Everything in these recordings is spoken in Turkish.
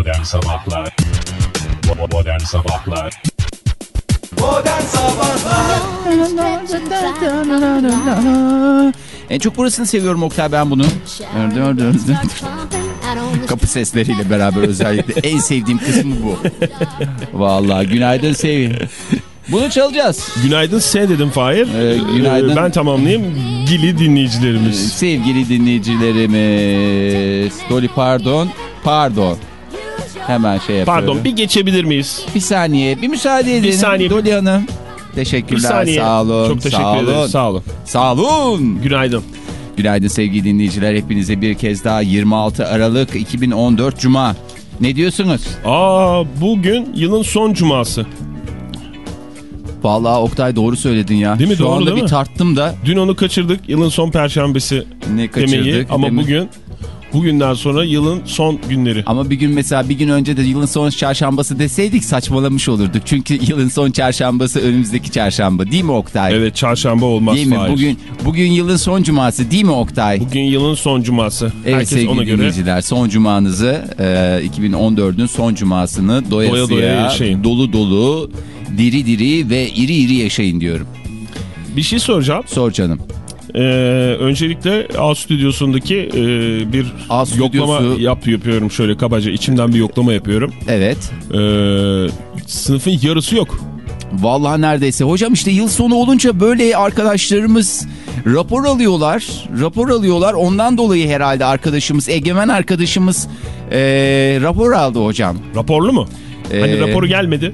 Modern Sabahlar Modern Sabahlar Modern Sabahlar En çok burasını seviyorum Oktay ben bunu. Kapı sesleriyle beraber özellikle en sevdiğim kısmı bu. Vallahi günaydın sevgi. Bunu çalacağız. Günaydın S dedim Fahir. Ee, günaydın. Ee, ben tamamlayayım. Gili dinleyicilerimiz. Sevgili dinleyicilerimiz. Dolly pardon. Pardon. Hemen şey yapıyorum. Pardon bir geçebilir miyiz? Bir saniye. Bir müsaade edin. Bir saniye. Dolly Hanım. Bir Teşekkürler. saniye. Sağ olun. Çok teşekkür sağ ederim. olun. Sağ olun. Sağ olun. Günaydın. Günaydın sevgili dinleyiciler. Hepinize bir kez daha 26 Aralık 2014 Cuma. Ne diyorsunuz? Aa bugün yılın son cuması. Vallahi Oktay doğru söyledin ya. Değil mi? Şu Doğru anda değil bir mi? tarttım da Dün onu kaçırdık. Yılın son perşembesi ne kaçırdık. demeyi. Ama demin. bugün bugünden sonra yılın son günleri. Ama bir gün mesela bir gün önce de yılın son çarşambası deseydik saçmalamış olurduk. Çünkü yılın son çarşambası önümüzdeki çarşamba değil mi Oktay? Evet çarşamba olmaz Değil mi? Bugün bugün yılın son cuması değil mi Oktay? Bugün yılın son cuması. Evet Herkes sevgili ona göre son cumanızı e, 2014'ün son cumasını doyasıya Doya doya yaşayın. dolu dolu diri diri ve iri iri yaşayın diyorum. bir şey soracağım. Sor canım. Ee, öncelikle A stüdyosundaki e, bir A yoklama stüdyosu- yap yapıyorum şöyle kabaca içimden bir yoklama yapıyorum. Evet. Ee, sınıfın yarısı yok. Vallahi neredeyse. Hocam işte yıl sonu olunca böyle arkadaşlarımız rapor alıyorlar. Rapor alıyorlar. Ondan dolayı herhalde arkadaşımız, egemen arkadaşımız eee, rapor aldı hocam. Raporlu mu? Hani Ee, raporu gelmedi.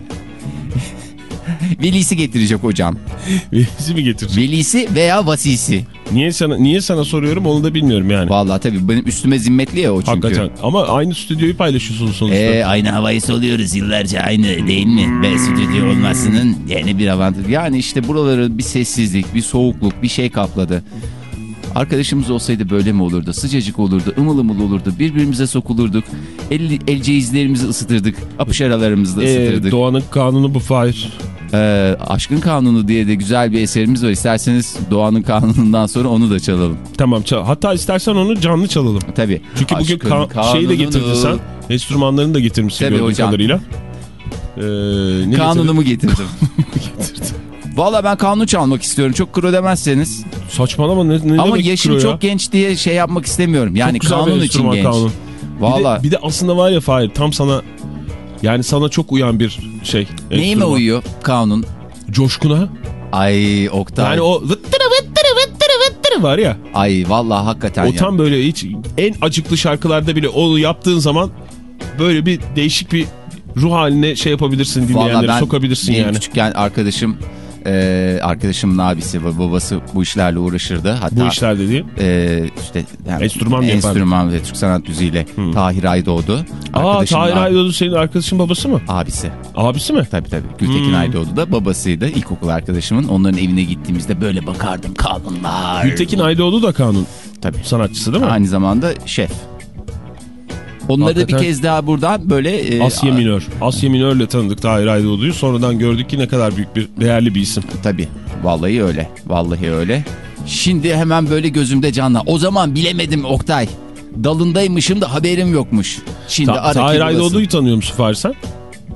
Velisi getirecek hocam. Bizi mi getirecek? Velisi veya vasisi. Niye sana niye sana soruyorum onu da bilmiyorum yani. Vallahi tabii benim üstüme zimmetli ya o çünkü. Hakikaten. Ama aynı stüdyoyu paylaşıyorsunuz sonuçta. Ee, aynı havayı soluyoruz yıllarca aynı değil mi? Ve stüdyo olmasının yeni bir avantajı. Yani işte buraları bir sessizlik, bir soğukluk, bir şey kapladı. Arkadaşımız olsaydı böyle mi olurdu? Sıcacık olurdu, ımıl ımıl olurdu. Birbirimize sokulurduk. El, elceğizlerimizi ısıtırdık. Apış aralarımızda Ee, ısıtırdık. doğanın kanunu bu Fahir. Ee, Aşkın Kanunu diye de güzel bir eserimiz var. İsterseniz Doğanın Kanunundan sonra onu da çalalım. Tamam çal. Hatta istersen onu canlı çalalım. Tabii. Çünkü bugün Aşkın ka- şeyi de getirdin sen. Enstrümanlarını da getirmişsin Tabii gördüğüm hocam. kadarıyla. Ee, ne Kanunumu getirdim. Valla ben kanun çalmak istiyorum. Çok kuru demezseniz. Saçmalama ne, ne Ama yaşım kro ya? çok genç diye şey yapmak istemiyorum. Yani kanun için genç. kanun. Valla. Bir de, bir de aslında var ya Fahir tam sana yani sana çok uyan bir şey. Neyime enstrüman. uyuyor kanun? Coşkuna. Ay Oktay. Yani o vıttırı vıttırı vıttırı vıttırı var ya. Ay valla hakikaten O ya. tam böyle hiç en acıklı şarkılarda bile onu yaptığın zaman böyle bir değişik bir ruh haline şey yapabilirsin Vallahi dinleyenleri ben sokabilirsin yani. küçükken arkadaşım e, arkadaşımın abisi ve babası bu işlerle uğraşırdı. Hatta Bu işler dediğin. e, işte yani Enstrüman mı enstrüman ve Türk sanat müziğiyle Tahir Aydoğdu. Aa Tahir Aydoğdu senin arkadaşın babası mı? Abisi. Abisi mi? Tabii tabii. Gültekin Hmm. Aydoğdu da babasıydı. İlkokul arkadaşımın. Onların evine gittiğimizde böyle bakardım kanunlar. Gültekin Aydoğdu da kanun Tabii. sanatçısı değil mi? Aynı zamanda şef. Onları da bir Hakikaten- kez daha buradan böyle... e, Asya Minör. Asya Minör'le tanıdık Tahir Aydoğdu'yu. Sonradan gördük ki ne kadar büyük bir değerli bir isim. Tabii. Vallahi öyle. Vallahi öyle. Şimdi hemen böyle gözümde canla. O zaman bilemedim Oktay. Dalındaymışım da haberim yokmuş. Şimdi Ta ara Tahir. Aydoğdu'yu tanıyor musun sen?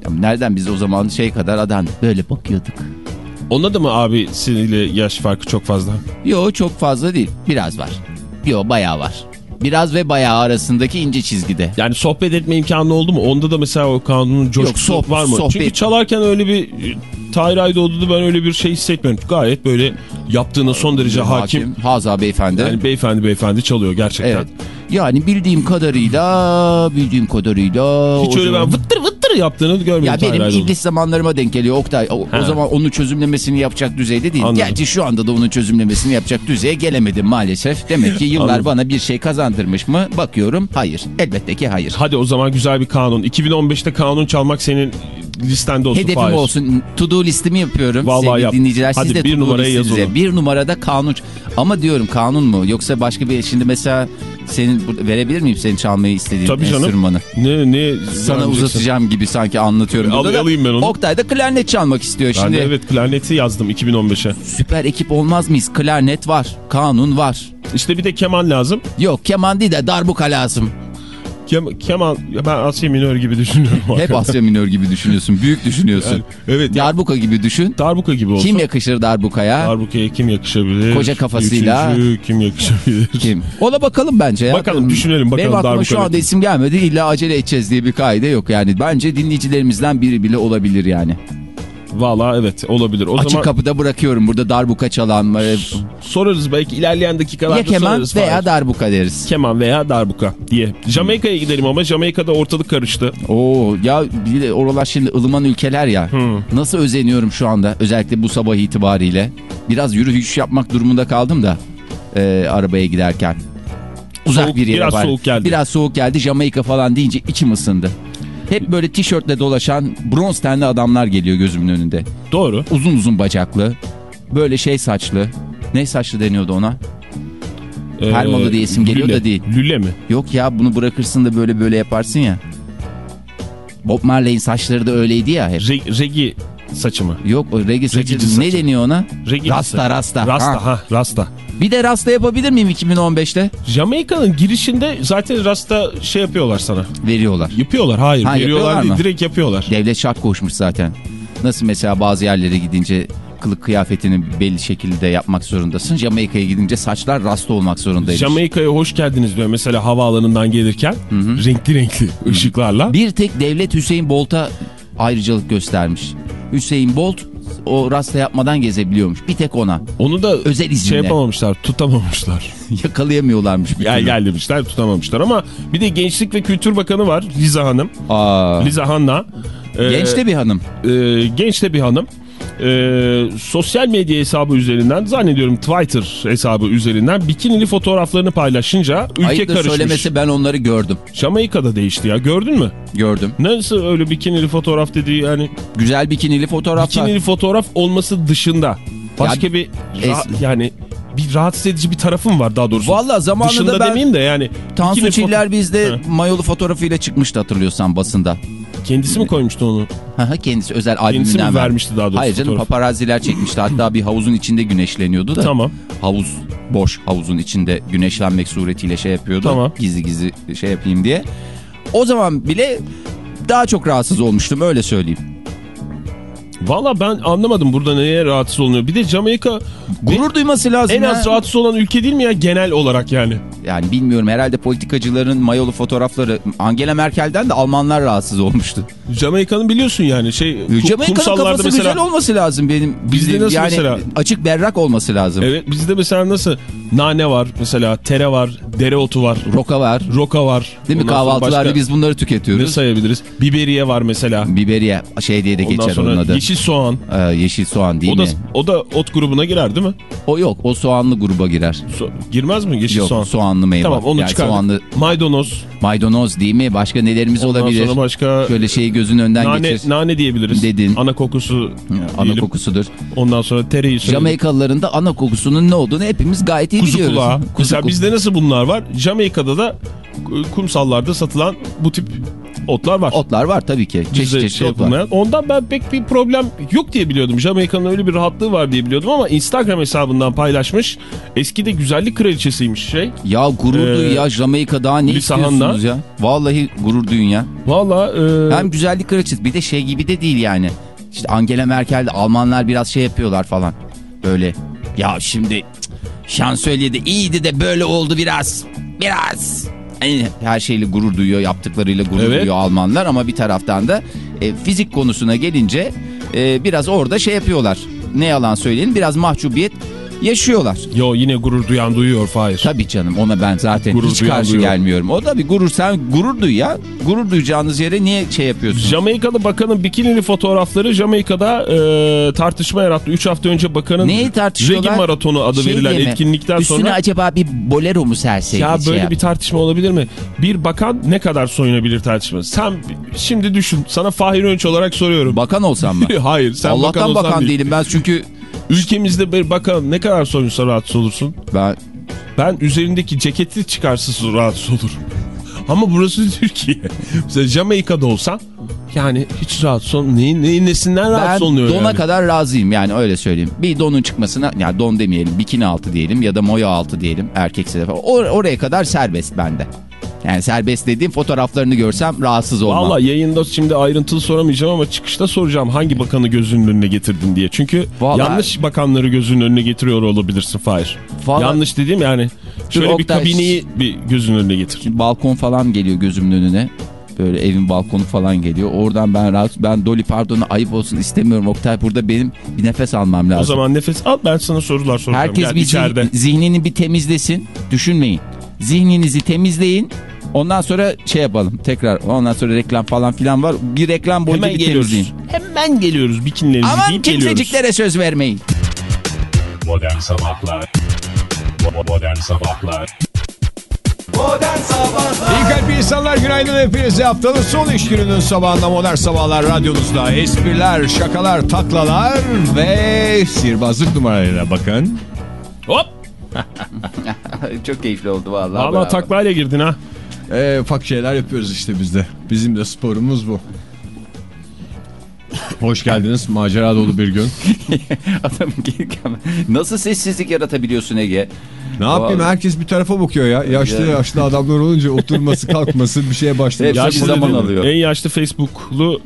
Ya Nereden biz o zaman şey kadar adam böyle bakıyorduk. Onda da mı abisiyle yaş farkı çok fazla? Yo çok fazla değil. Biraz var. Yo bayağı var. Biraz ve bayağı arasındaki ince çizgide. Yani sohbet etme imkanı oldu mu? Onda da mesela o kanunun coşkusu soh- var mı? sohbet- Çünkü çalarken öyle bir e, Tahir Aydoğdu'da ben öyle bir şey hissetmiyorum. Gayet böyle yaptığına son derece hakim. Haza beyefendi. Yani beyefendi beyefendi çalıyor gerçekten. evet. Yani bildiğim kadarıyla bildiğim kadarıyla Hiç öyle zaman- ben vıttır vıttır yaptığını görmedim Ya benim iblis zamanlarıma denk geliyor Oktay. O, o zaman onu çözümlemesini yapacak düzeyde değil. Anladım. Gerçi şu anda da onun çözümlemesini yapacak düzeye gelemedim maalesef. Demek ki yıllar Anladım. bana bir şey kazandırmış mı? Bakıyorum hayır. Elbette ki hayır. Hadi o zaman güzel bir kanun. 2015'te kanun çalmak senin listende olsun. Hedefim Fahir. olsun. To do listimi yapıyorum. Vallahi Sevgili yap. dinleyiciler Hadi siz de bir numaraya yaz onu. Bir numarada kanun. Ama diyorum kanun mu? Yoksa başka bir şimdi mesela senin verebilir miyim senin çalmayı istediğin Tabii canım. enstrümanı? Ne ne Sana uzatacağım gibi sanki anlatıyorum. Al- da. alayım ben onu. Oktay da klarnet çalmak istiyor Ben şimdi. de evet klarneti yazdım 2015'e. Süper ekip olmaz mıyız? Klarnet var, kanun var. İşte bir de keman lazım. Yok keman değil de darbuka lazım. Kem, keman ben Asya minör gibi düşünüyorum. Hep. Asya minör gibi düşünüyorsun. Büyük düşünüyorsun. Yani, evet. Darbuka gibi düşün. darbuka gibi olsa. Kim yakışır darbukaya? Darbukaya kim yakışabilir? Koca kafasıyla. Üçüncü kim yakışabilir? Kim? Ona bakalım bence ya. Bakalım, düşünelim, bakalım Benim aklıma darbuka şu anda isim gelmedi. İlla acele edeceğiz diye bir kaide yok yani. Bence dinleyicilerimizden biri bile olabilir yani. Valla evet olabilir. O Açık zaman kapıda bırakıyorum burada darbuka çalan. e, sorarız belki ilerleyen dakikalarda Ya keman sorarız. veya Fahir. darbuka deriz. keman veya darbuka diye. Jamaika'ya gidelim ama Jamaika'da ortalık karıştı. Oo ya oralar şimdi ılıman ülkeler ya. Hmm. Nasıl özeniyorum şu anda özellikle bu sabah itibariyle. Biraz yürüyüş yapmak durumunda kaldım da e, arabaya giderken. Uzak Soğuk- bir yere biraz var. soğuk geldi. Biraz soğuk geldi. Jamaika falan deyince içim ısındı. Hep böyle tişörtle dolaşan bronz tenli adamlar geliyor gözümün önünde. Doğru. Uzun uzun bacaklı. Böyle şey saçlı. Ne saçlı deniyordu ona? Permalı diye isim geliyor Ee, lüle. da değil. Lüle mi? Yok ya bunu bırakırsın da böyle böyle yaparsın ya. Bob Marley'in saçları da öyleydi ya hep. Re- regi saçı mı? Yok o regi saçı Regici ne saçı. deniyor ona? Regici rasta saçı. rasta. Rasta Ha. ha. rasta. Bir de rasta yapabilir miyim 2015'te? Jamaika'nın girişinde zaten rasta şey yapıyorlar sana. Veriyorlar. Yapıyorlar hayır. Ha, veriyorlar yapıyorlar değil mı? direkt yapıyorlar. Devlet şart koşmuş zaten. Nasıl mesela bazı yerlere gidince kılık kıyafetini belli şekilde yapmak zorundasın. Jamaika'ya gidince saçlar rasta olmak zorundaymış. Jamaika'ya hoş geldiniz diyor mesela havaalanından gelirken renkli renkli ışıklarla. Bir tek devlet Hüseyin Bolt'a ayrıcalık göstermiş. Hüseyin Bolt o rasta yapmadan gezebiliyormuş. Bir tek ona. Onu da Özel izinle. şey yapamamışlar tutamamışlar. Yakalayamıyorlarmış bir Gel gel demişler tutamamışlar ama bir de Gençlik ve Kültür Bakanı var Liza Hanım. Aa, Liza Hanna. Ee, genç de bir hanım. e, genç de bir hanım. Ee, sosyal medya hesabı üzerinden zannediyorum Twitter hesabı üzerinden bikinili fotoğraflarını paylaşınca ülke Ayıptır karışmış. söylemesi ben onları gördüm. Jamaika'da değişti ya gördün mü? Gördüm. Nasıl öyle bikinili fotoğraf dediği yani Güzel bikinili fotoğraflar. bikinili fotoğraf olması dışında başka Ya- bir yani bir rahatsız edici bir tarafım var daha doğrusu. Valla zamanında Dışında ben demeyeyim de yani. Tansu Çiller bizde mayolu fotoğrafıyla çıkmıştı hatırlıyorsan basında. Kendisi mi koymuştu onu? Haha, Kendisi özel Kendisi albümünden mi ver- vermişti daha doğrusu Hayır canım fotoğrafı? paparazziler çekmişti. Hatta bir havuzun içinde güneşleniyordu da. Tamam. Havuz boş havuzun içinde güneşlenmek suretiyle şey yapıyordu. Tamam. Gizli gizli şey yapayım diye. O zaman bile daha çok rahatsız olmuştum öyle söyleyeyim. Valla ben anlamadım burada neye rahatsız olunuyor. Bir de Jamaika Gurur duyması lazım en ya. az rahatsız olan ülke değil mi ya genel olarak yani? Yani bilmiyorum herhalde politikacıların mayolu fotoğrafları Angela Merkel'den de Almanlar rahatsız olmuştu. Jamaika'nın biliyorsun yani şey Jamaika'nın kafası mesela. güzel olması lazım benim. Bizde nasıl yani mesela? Açık berrak olması lazım. Evet bizde mesela nasıl nane var mesela tere var dereotu var Roka var. roka var. Değil mi Ondan kahvaltılarda başka biz bunları Ne tüketiyoruz. sayabiliriz? Biberiye var mesela. Biberiye şey diye de Ondan geçer onun adı. yeşil soğan. Ee, yeşil soğan değil O da, mi? o da ot grubuna girer değil mi? O yok o soğanlı gruba girer. So- girmez mi yeşil Yok soğan? soğanlı meyve. Tamam onu yani çıkardık. soğanlı Maydanoz. maydanoz değil mi? Başka nelerimiz Ondan olabilir? sonra başka Şöyle şeyi gözün önünden nane, geçir. nane diyebiliriz. Dedin. Ana kokusu Ana diyelim. kokusudur. Ondan sonra tereyi söyledik. Jamaikalıların da ana kokusunun ne olduğunu hepimiz gayet iyi Kuzu biliyoruz. kulağı. Kuzu kulağı. bizde nasıl bunlar var? Jamaika'da da kumsallarda satılan bu tip otlar var. Otlar var tabii ki. Çeşit çeşit şey ot var. Ondan ben pek bir problem yok diye biliyordum. Jamaika'nın öyle bir rahatlığı var diye biliyordum ama Instagram hesabından paylaşmış. Eski de güzellik kraliçesiymiş şey. Ya gurur Ee, ya Jamaika daha ne istiyorsunuz ya? Vallahi gurur duyun ya. Valla e, Hem güzellik kraliçesi bir de şey gibi de değil yani. İşte Angela Merkel de Almanlar biraz şey yapıyorlar falan. Böyle ya şimdi şansölye de iyiydi de böyle oldu biraz. Biraz. Yani her şeyle gurur duyuyor yaptıklarıyla gurur Evet. duyuyor Almanlar ama bir taraftan da e, fizik konusuna gelince e, biraz orada şey yapıyorlar. Ne yalan söyleyelim biraz mahcubiyet yaşıyorlar. yo yine gurur duyan duyuyor Fahir. Tabii canım ona ben zaten Gurur hiç karşı duyuyor. gelmiyorum. O da bir gurur sen gurur duy ya. Gurur duyacağınız yere niye şey yapıyorsun? Jamaikalı bakanın bikinili fotoğrafları Jamaika'da e, tartışma yarattı. 3 hafta önce bakanın Neyi? Reggae Maratonu adı Şey verilen mi? etkinlikten Üstüne sonra acaba bir bolero mu serseydi? ya şey böyle yap- bir tartışma olabilir mi? Bir bakan ne kadar soyunabilir tartışması? Sen şimdi düşün. Sana Fahir Önç olarak soruyorum. Bakan olsam mı? Hayır sen bakan Allah'tan olsan bakan değil. değilim ben çünkü Ülkemizde bir bakan ne kadar soyunsa rahatsız olursun. ben Ben üzerindeki ceketi çıkarsız rahatsız olurum. Ama burası Türkiye. Mesela Jamaika'da olsan yani hiç rahatsız ol. Neyin, neyin nesinden ben rahatsız olunuyor dona yani? kadar razıyım yani öyle söyleyeyim. Bir donun çıkmasına ya don demeyelim bikini altı diyelim ya da moya altı diyelim erkekse de falan. Or- oraya kadar serbest bende. Yani serbest dediğim fotoğraflarını görsem rahatsız olmam. Valla yayında şimdi ayrıntılı soramayacağım ama çıkışta soracağım hangi bakanı gözünün önüne getirdin diye. Çünkü Vallahi- yanlış bakanları gözünün önüne getiriyor olabilirsin Fahir. Vallahi- Yanlış dediğim yani şöyle bir Oktay- kabineyi bir gözünün önüne getir. Şimdi balkon falan geliyor gözümün önüne. Böyle evin balkonu falan geliyor. Oradan ben rahat ben Dolly Pardon'a ayıp olsun istemiyorum. Oktay burada benim bir nefes almam lazım. O zaman nefes al ben sana sorular soracağım. Herkes Gel bir içeride. zihnini bir temizlesin. Düşünmeyin. Zihninizi temizleyin. Ondan sonra şey yapalım tekrar. Ondan sonra reklam falan filan var. Bir reklam boyunca Hemen bir geliyoruz. temizleyin. Hemen geliyoruz bikinlerimizi Aman giyip geliyoruz. kimseciklere söz vermeyin. Modern Sabahlar Modern Sabahlar Modern Sabahlar İyi kalp insanlar günaydın hepinize haftanın son iş gününün sabahında modern sabahlar radyonuzda espriler, şakalar, taklalar ve sihirbazlık numaralarına bakın. Hop! Çok keyifli oldu vallahi. Valla taklayla girdin ha. Ee, ufak şeyler yapıyoruz işte biz de. Bizim de sporumuz bu. Hoş geldiniz macera dolu bir gün. Adam gelirken nasıl sessizlik yaratabiliyorsun Ege? Ne yapayım herkes bir tarafa bakıyor ya. Yaşlı Ya. yaşlı adamlar olunca oturması kalkması bir şeye başlaması. Falan zaman alıyor. En yaşlı Facebook'lu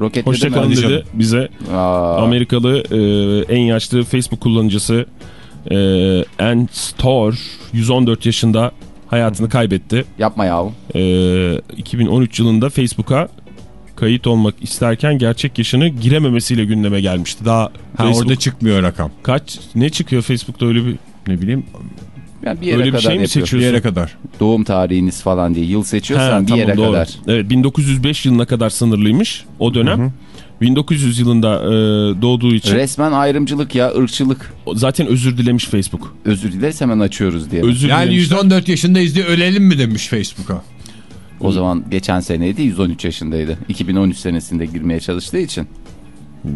Roketledi hoşçakalın dedi bize. Aa, Amerikalı e, en yaşlı Facebook kullanıcısı e, Ann Store 114 yaşında hayatını kaybetti. Yapma yahu. E, 2013 yılında Facebook'a kayıt olmak isterken gerçek yaşını girememesiyle gündeme gelmişti. Daha Ha, Facebook orada çıkmıyor rakam. kaç ne çıkıyor Facebook'ta öyle bir Ne bileyim Yani bir yere öyle bir kadar şey mi yapıyor. bir seçiyorsun? yere kadar. Doğum tarihiniz falan diye yıl seçiyorsan Ha, bir tamam, yere doğru. kadar. Evet 1905 yılına kadar sınırlıymış o dönem. 1900 yılında e, doğduğu için Resmen ayrımcılık ya ırkçılık. zaten özür dilemiş Facebook. Özür dileriz hemen açıyoruz diye. Özür Yani dilemişler. 114 yaşındayız diye ölelim mi demiş Facebook'a. O zaman geçen seneydi 113 yaşındaydı. 2013 senesinde girmeye çalıştığı için.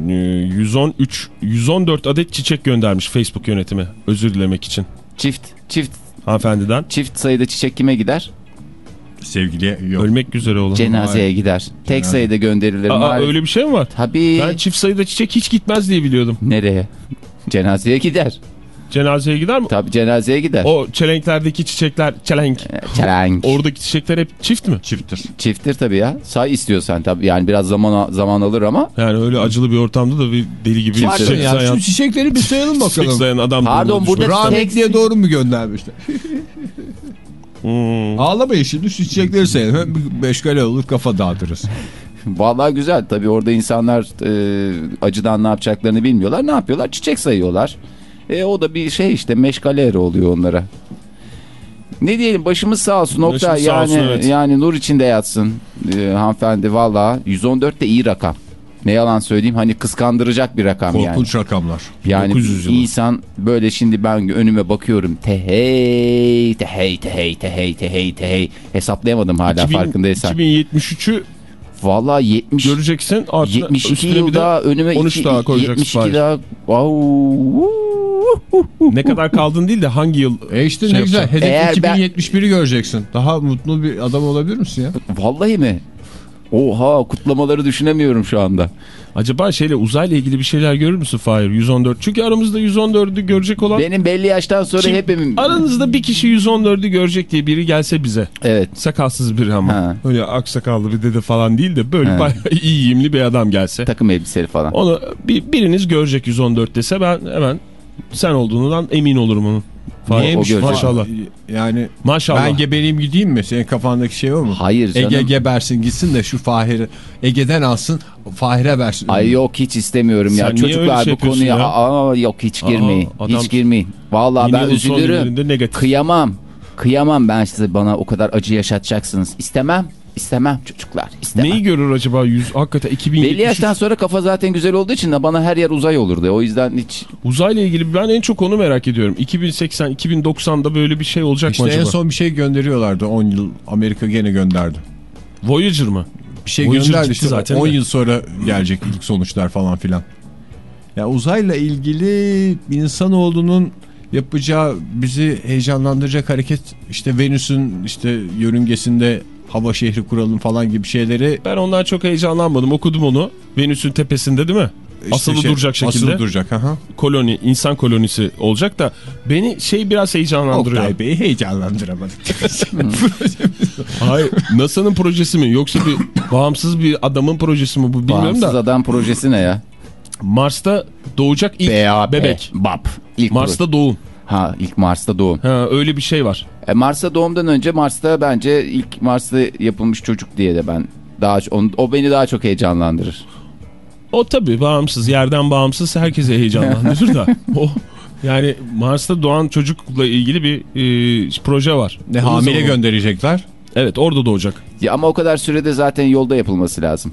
Ee, 113 114 adet çiçek göndermiş Facebook yönetimi özür dilemek için Çift çift hanımefendiden. çift sayıda çiçek kime gider? Sevgiliye yok. Ölmek üzere olan. Cenazeye gider. Tek sayıda gönderilir. Aa, Maalesef- öyle bir şey mi var? Tabii. Ben çift sayıda çiçek hiç gitmez diye biliyordum. Nereye? Cenazeye gider. Cenazeye gider mi? Tabii cenazeye gider. O çelenklerdeki çiçekler çelenk. Çelenk. Oradaki çiçekler hep çift mi? Çifttir. Çifttir tabii ya. Say istiyorsan tabii. Yani biraz zaman zaman alır ama. Yani öyle acılı bir ortamda da bir deli gibi Çift çiçek ya sayan, şu çiçekleri bir sayalım çiçek bakalım. sayan adam. Pardon, burada- düşmüş. Rahmetliye doğru mu göndermişler? Hmm. Ağlamayın şimdi şu çiçekleri. Hem bir meşgale olur kafa dağıtırız. Vallahi güzel. Tabii orada insanlar e, acıdan ne yapacaklarını bilmiyorlar. Ne yapıyorlar? Çiçek sayıyorlar. E, o da bir şey işte meşgale oluyor onlara. Ne diyelim başımız sağ olsun nokta. Başımız sağ Yani olsun, evet. yani nur içinde yatsın e, hanımefendi valla 114 de iyi rakam. Ne yalan söyleyeyim hani kıskandıracak bir rakam yani. Korkunç rakamlar. Yani 900 yılı. insan böyle şimdi ben önüme bakıyorum tehey tehey tehey tehey tehey tehey hesaplayamadım hala 2000 farkındaysan. 2073'ü Valla 70 göreceksin. Artı, 72 üstüne bir yıl de daha önüme 13 iki- daha koyacaksın 72 Fahir. daha wow. Ne kadar kaldın değil de hangi yıl E işte Şey ne güzel. Hedef Eğer ben- 2071'i göreceksin. Daha mutlu bir adam olabilir misin ya? Vallahi mi? Oha kutlamaları düşünemiyorum şu anda. Acaba şeyle uzayla ilgili bir şeyler görür müsün Fahir 114? Çünkü aramızda 114'ü görecek olan Benim belli yaştan sonra Kim- hepim... aranızda bir kişi 114'ü görecek diye biri gelse bize. Evet. Sakalsız biri ama. Ha. Öyle aksakallı bir dede falan değil de böyle Ha. bayağı iyi giyimli bir adam gelse. Takım elbiseli falan. Onu bir, biriniz görecek 114 dese ben hemen sen olduğundan emin olurum onun. Niyeymiş? O görecek. Maşallah. Yani Maşallah. ben gebeleyim gideyim mi? Senin kafandaki şey o mu? Hayır canım. Ege gebersin gitsin de şu Fahir'i Ege'den alsın Fahir'e versin. Ay yok hiç istemiyorum ya. Sen öyle Çocuklar şey bu konuya ya? aa, yok hiç Aa, girmeyin. adam- hiç girmeyin. Vallahi ben üzülürüm. Kıyamam. Kıyamam ben size bana o kadar acı yaşatacaksınız. İstemem. İstemem çocuklar. İstemem. Neyi görür acaba 100 hakikaten 2073 Belli yaştan sonra kafa zaten güzel olduğu için de bana her yer uzay olurdu. O yüzden hiç Uzayla ilgili ben en çok onu merak ediyorum. 2080 2090'da böyle bir şey olacak İşte mı acaba? en son bir şey gönderiyorlardı 10 yıl Amerika gene gönderdi. Voyager mı? Bir şey Voyager gönderdi işte zaten 10 de. yıl sonra gelecek ilk sonuçlar falan filan. Ya uzayla ilgili insanoğlunun yapacağı bizi heyecanlandıracak hareket işte Venüs'ün işte yörüngesinde hava şehri kuralım falan gibi şeyleri Ben ondan çok heyecanlanmadım. Okudum onu. Venüs'ün tepesinde değil mi? işte Asılı duracak şekilde. Asılı duracak. Aha. koloni, insan kolonisi olacak da beni şey biraz heyecanlandırıyor. Oktay Bey'i heyecanlandıramadık. Hayır. NASA'nın projesi mi yoksa bir bağımsız bir adamın projesi mi bu bilmiyorum Bağımsız da. adam projesi ne ya? Mars'ta doğacak ilk bebek. BAP. İlk Mars'ta doğum. Ha ilk Mars'ta doğum. Ha, öyle bir şey var. E, Mars'ta doğumdan önce Mars'ta bence ilk Mars'ta yapılmış çocuk diye de ben daha o, o beni daha çok heyecanlandırır. O tabii bağımsız, yerden bağımsız herkese heyecanlandırır da. O yani Mars'ta doğan çocukla ilgili bir e, proje var. Ne hamile zamanı- gönderecekler. Evet orada doğacak. Ya ama o kadar sürede zaten yolda yapılması lazım.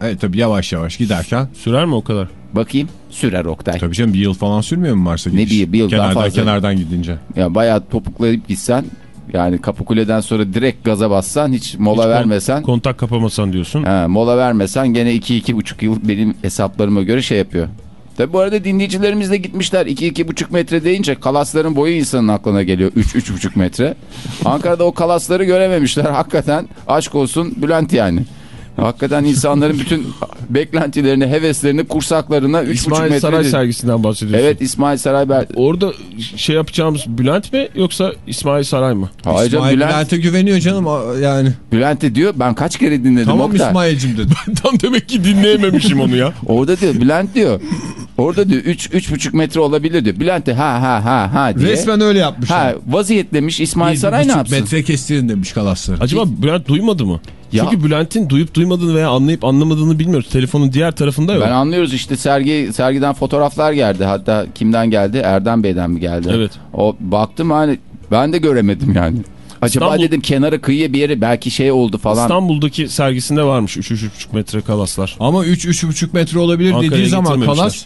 Evet tabii yavaş yavaş giderken. Sürer mi o kadar? Bakayım sürer Oktay. Tabii canım bir yıl falan sürmüyor mu Mars'a Ne gidiş? bir- bir yıl daha kenardan, fazla. Kenardan gidince. Ya bayağı topuklayıp gitsen yani Kapıkule'den sonra direkt gaza bassan hiç mola Hiç vermesen. Kontak kapamasan diyorsun. Ha, mola vermesen gene 2-2,5 yıl benim hesaplarıma göre şey yapıyor. Tabi bu arada dinleyicilerimiz de gitmişler 2-2,5 metre deyince kalasların boyu insanın aklına geliyor 3-3,5 metre. Ankara'da o kalasları görememişler hakikaten aşk olsun Bülent yani. Hakikaten insanların bütün beklentilerini, heveslerini, kursaklarına 3,5 İsmail metre. Saray değil. sergisinden bahsediyorsun. Evet İsmail Saray. Ber- Orada şey yapacağımız Bülent mi yoksa İsmail Saray mı? Hayır canım, İsmail Bülent, Bülent'e güveniyor canım yani. Bülent de diyor ben kaç kere dinledim Tamam Oktay. İsmail'cim dedi. Tam demek ki dinleyememişim onu ya. Orada diyor Bülent diyor. Orada diyor 3 3,5 metre olabilir diyor. Bülent de ha ha ha ha diye. Resmen öyle yapmışlar. Ha vaziyetlemiş İsmail Bir Saray ne yapsın? metre kestirin demiş kalasları. Acaba Bülent duymadı mı? Ya- Çünkü Bülent'in duyup duymadığını veya anlayıp anlamadığını bilmiyoruz. Telefonun diğer tarafında yok. Ben anlıyoruz işte sergi sergiden fotoğraflar geldi. Hatta kimden geldi? Erdem Bey'den mi geldi? Evet. O baktım hani ben de göremedim yani. Acaba İstanbul- dedim kenara kıyıya bir yere belki şey oldu falan. İstanbul'daki sergisinde varmış 3-3,5 metre kalaslar. Ama 3-3,5 metre olabilir Ankara'ya dediği zaman kalas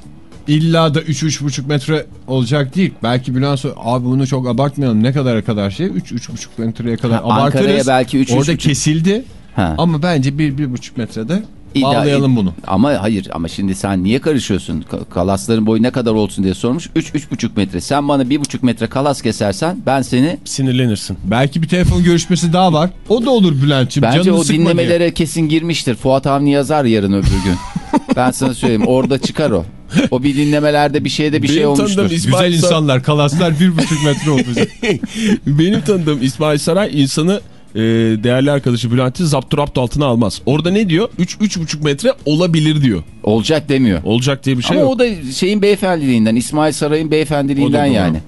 illa da 3-3,5 metre olacak değil. Belki Bülent abi bunu çok abartmayalım ne kadara kadar şey 3-3,5 metreye kadar Ha, Ankara'ya abartırız. belki üç, üç Orada buçuk- kesildi Ha. ama bence 1-1,5 metrede İddia- bağlayalım bunu. Ama hayır ama şimdi sen niye karışıyorsun? Ka- Kalasların boyu ne kadar olsun diye sormuş. 3-3,5 metre. Sen bana 1,5 metre kalas kesersen ben seni Sinirlenirsin. Belki bir telefon görüşmesi daha var. O da olur Bülent'ciğim. Bence Canını o dinlemelere kesin girmiştir. Fuat Avni yazar yarın öbür gün. ben sana söyleyeyim orada çıkar o. O bir dinlemelerde bir şeyde bir şey Benim olmuştur. tanıdığım diye. İsmail Güzel insanlar kalaslar 1,5 metre olacak. Benim tanıdığım İsmail Saray insanı e, değerli arkadaşı Bülent'i zapturapt altına almaz. Orada ne diyor? 3-3,5 metre olabilir diyor. Olacak demiyor. Olacak diye bir şey Ama yok. o da şeyin beyefendiliğinden, İsmail Saray'ın beyefendiliğinden yani.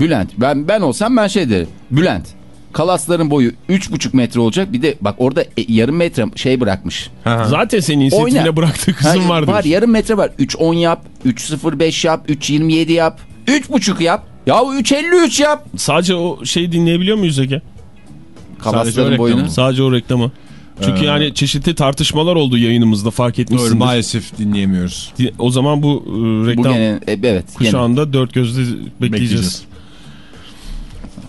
Bülent. Ben ben olsam ben şey derim. Bülent. Kalasların boyu 3,5 metre olacak. Bir de bak orada e, yarım metre şey bırakmış. Zaten senin inisiyatifine bıraktığı kızım Ha, var Var yarım metre var. 3,10 yap, 3,05 yap, 3,27 yap, 3,5 yap. Ya 3,53 yap. Sadece o şeyi dinleyebiliyor muyuz Ege? Sadece o Kalasların reklamı. boyunu. Sadece o reklamı. Çünkü Ee, yani çeşitli tartışmalar oldu yayınımızda fark Doğru etmişsindir. maalesef dinleyemiyoruz. O zaman bu e, Bu reklam gene, e, evet. gene. kuşağında dört gözle bekleyeceğiz. Bekleyeceğiz.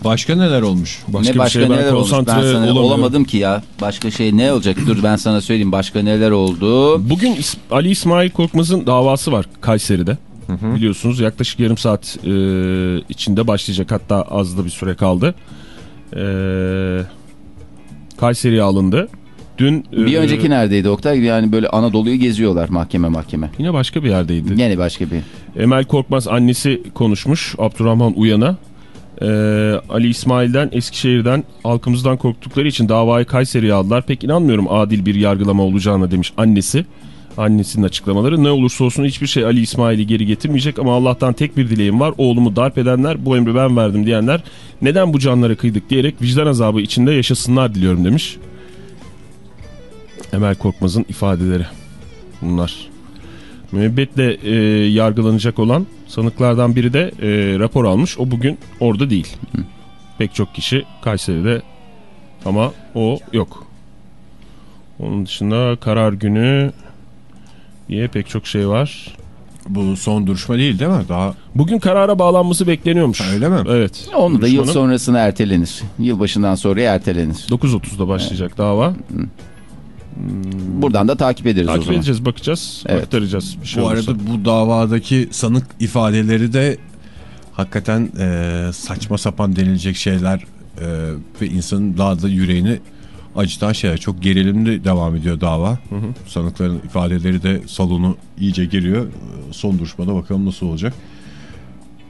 Başka neler olmuş? Başka ne başka ben neler olmuş? Ben sana olamadım ki ya. Başka şey ne olacak? Dur ben sana söyleyeyim. Başka neler oldu? Bugün Ali İsmail Korkmaz'ın davası var Kayseri'de. Biliyorsunuz yaklaşık yarım saat e, içinde başlayacak hatta az da bir süre kaldı. E, Kayseri'ye alındı. Dün Bir e, önceki neredeydi Oktay? Yani böyle Anadolu'yu geziyorlar mahkeme mahkeme. yine başka bir yerdeydi. Yine başka bir. Emel Korkmaz annesi konuşmuş Abdurrahman Uyan'a. Ee, Ali İsmail'den Eskişehir'den halkımızdan korktukları için davayı Kayseri'ye aldılar. Pek inanmıyorum adil bir yargılama olacağına demiş annesi. Annesinin açıklamaları ne olursa olsun hiçbir şey Ali İsmail'i geri getirmeyecek ama Allah'tan tek bir dileğim var. Oğlumu darp edenler bu emri ben verdim diyenler neden bu canlara kıydık diyerek vicdan azabı içinde yaşasınlar diliyorum demiş. Emel Korkmaz'ın ifadeleri bunlar. Müebbetle e, yargılanacak olan sanıklardan biri de e, rapor almış. O bugün orada değil. Pek çok kişi Kayseri'de ama o yok. Onun dışında karar günü diye pek çok şey var. Bu son duruşma değil değil mi? Daha Bugün karara bağlanması bekleniyormuş. Öyle mi? Evet. Onu da yıl sonrasına ertelenir. Yılbaşından sonra ertelenir. 9.30'da başlayacak dava. Buradan da takip ederiz o Takip zaman. edeceğiz, bakacağız, Evet. aktaracağız. Bir şey bu olursa. arada bu davadaki sanık ifadeleri de hakikaten e, saçma sapan denilecek şeyler e, ve insanın daha da yüreğini acıtan şeyler. Çok gerilimli devam ediyor dava. Sanıkların ifadeleri de salonu iyice giriyor. Son duruşmada bakalım nasıl olacak.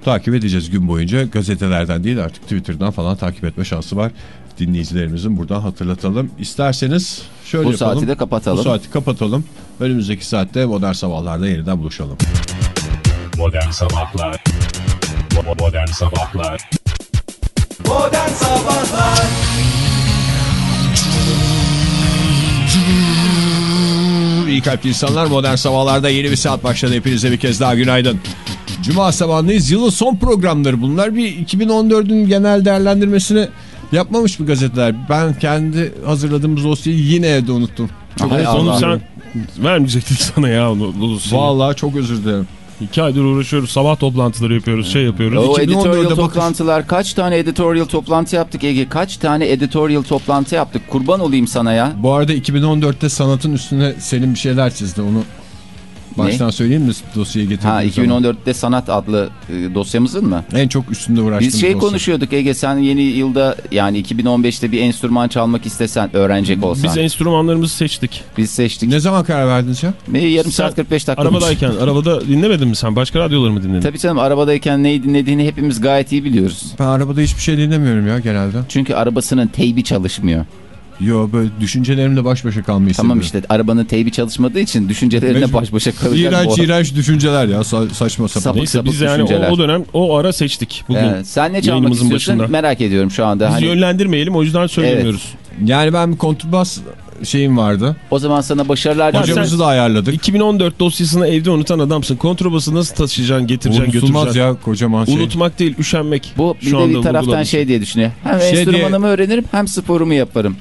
Takip edeceğiz gün boyunca. Gazetelerden değil artık Twitter'dan falan takip etme şansı var. Dinleyicilerimizin buradan hatırlatalım. İsterseniz şöyle Bu yapalım. saati de kapatalım. Bu saati kapatalım. Önümüzdeki saatte modern sabahlarda yeniden buluşalım. Modern Sabahlar Modern Sabahlar Modern Sabahlar İyi kalpli insanlar modern sabahlarda yeni bir saat başladı. Hepinize bir kez daha günaydın. Cuma sabahındayız. Yılın son programları bunlar. Bir 2014'ün genel değerlendirmesini yapmamış mı gazeteler? Ben kendi hazırladığımız dosyayı yine evde unuttum. Hay Evet, onu sen vermeyecektik sana ya. onu- onu. Vallahi çok özür dilerim. İki aydır uğraşıyoruz. Sabah toplantıları yapıyoruz. Şey yapıyoruz. O 2014'de editorial bakış- toplantılar kaç tane editorial toplantı yaptık Ege? Kaç tane editorial toplantı yaptık? Kurban olayım sana ya. Bu arada 2014'te sanatın üstüne Selim bir şeyler çizdi. Onu baştan söyleyeyim mi dosyayı getirdiğim Ha zaman? 2014'te sanat adlı e, dosyamızın mı? En çok üstünde uğraştığımız Biz şey dosya. konuşuyorduk Ege sen yeni yılda yani 2015'te bir enstrüman çalmak istesen öğrenecek olsan. Biz Biz, enstrümanlarımızı seçtik. seçtik. Ne zaman karar verdiniz ya? Ne, yarım Sen saat 45 dakika. Arabadayken, arabada dinlemedin mi sen? Başka radyoları mı dinledin? Tabii canım arabadayken neyi dinlediğini hepimiz gayet iyi biliyoruz. Ben arabada hiçbir şey dinlemiyorum ya genelde. Çünkü arabasının teybi çalışmıyor. Yo böyle düşüncelerimle baş başa kalmayı Tamam işte arabanın teybi çalışmadığı için düşüncelerine Mecbur. baş başa kalacak. İğrenç bu- iğrenç düşünceler ya sa- saçma sapan. Sapık Neyse sapık biz yani düşünceler. o, o dönem o ara seçtik bugün. Evet, sen ne çalmak istiyorsun başında. merak ediyorum şu anda. Biz Hani, yönlendirmeyelim o yüzden söylemiyoruz. Yani ben bir kontrbas şeyim vardı. o zaman sana başarılar diliyorum. Hocamızı da ayarladık. 2014 dosyasını evde unutan adamsın. Kontrabası nasıl taşıyacaksın, getireceksin, Unutulmaz götüreceksin. ya kocaman şey. Unutmak değil, üşenmek. Bu bir Şu de bir taraftan vurguladım. şey diye düşünüyor. Hem Şey enstrümanımı öğrenirim hem sporumu yaparım.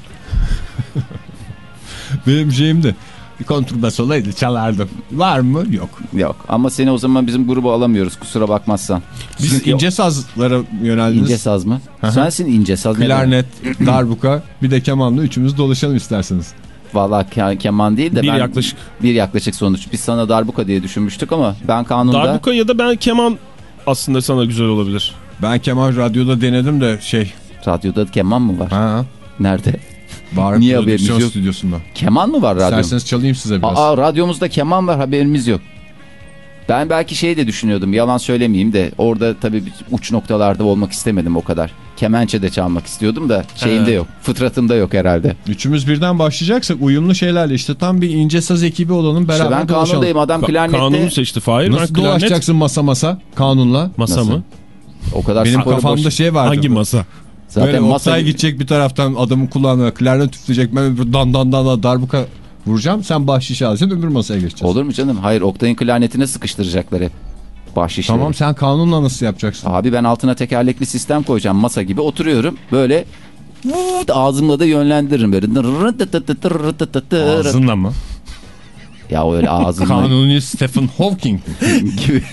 Benim şeyim de bir kontrbas olaydı çalardım. Var mı? Yok. Yok ama seni o zaman bizim grubu alamıyoruz kusura bakmazsan. Biz Çünkü ince sazlara yöneldiniz. İnce saz mı? Aha. Sensin ince saz. Klarnet, darbuka bir de kemanla üçümüz dolaşalım isterseniz. Valla ke- keman değil de Bir ben yaklaşık. bir yaklaşık sonuç. Biz sana darbuka diye düşünmüştük ama ben kanunda Darbuka ya da ben keman aslında sana güzel olabilir. Ben keman radyoda denedim de şey. radyoda keman mı var? Ha, Nerede? Var Niye prodüksiyon yok? stüdyosunda. Keman mı var radyomuzda? İsterseniz çalayım size biraz. Aa radyomuzda keman var haberimiz yok. Ben belki şey de düşünüyordum yalan söylemeyeyim de orada tabii uç noktalarda olmak istemedim o kadar. Kemençe de çalmak istiyordum da şeyimde He. yok. Fıtratımda yok herhalde. Üçümüz birden başlayacaksak uyumlu şeylerle işte tam bir ince saz ekibi olalım beraber İşte ben dolaşalım. kanundayım adam Ka- klarnette kanunu seçti Fahir. Nasıl ben klarnet dolaşacaksın masa masa kanunla? masa Nasıl? mı? o kadar Benim kafamda boş. şey vardı. Hangi masa? Zaten Böyle masa Oktay gidecek bir taraftan adamın kulağına klarnet üfleyecek. Ben öbür dan dan dan dan darbuka vuracağım. Sen bahşiş alacaksın öbür masaya geçeceğiz. Olur mu canım? Hayır Oktay'ın klarnetine sıkıştıracaklar hep. Bahşişleri. Tamam sen kanunla nasıl yapacaksın? Abi ben altına tekerlekli sistem koyacağım masa gibi oturuyorum böyle vut, ağzımla da yönlendiririm böyle. Ağzınla mı? Ya öyle ağzımla Kanuni Stephen Hawking gibi.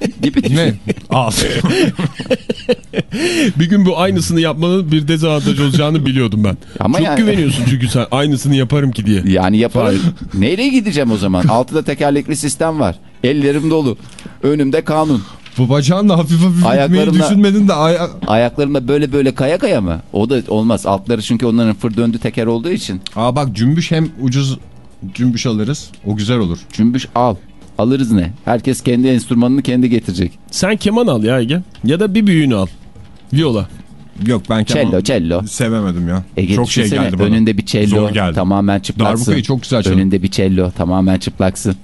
gibi ne? Ağzı. Bir gün bu aynısını yapmanın bir dezavantaj olacağını biliyordum ben. Ama Çok yani- güveniyorsun çünkü sen aynısını yaparım ki diye. Yani yaparım. Nereye gideceğim o zaman? Altıda tekerlekli sistem var. Ellerim dolu. Önümde kanun. Bu bacağınla hafif hafif Ayaklarımla- düşünmedin de aya... Ayaklarımda böyle böyle kaya kaya mı? O da olmaz. Altları çünkü onların fır döndü teker olduğu için. Aa bak cümbüş hem ucuz cümbüş alırız. O güzel olur. Cümbüş al. Alırız ne? Herkes kendi enstrümanını kendi getirecek. Sen keman al ya Ege. Ya da bir büyüğünü al. Viola. Yok ben keman Cello cello. sevemedim ya. Ege çok şey geldi bana. Önünde bir cello. Zor geldi. Tamamen çıplaksın. Darbukayı çok güzel çalın. Önünde bir cello. Tamamen çıplaksın.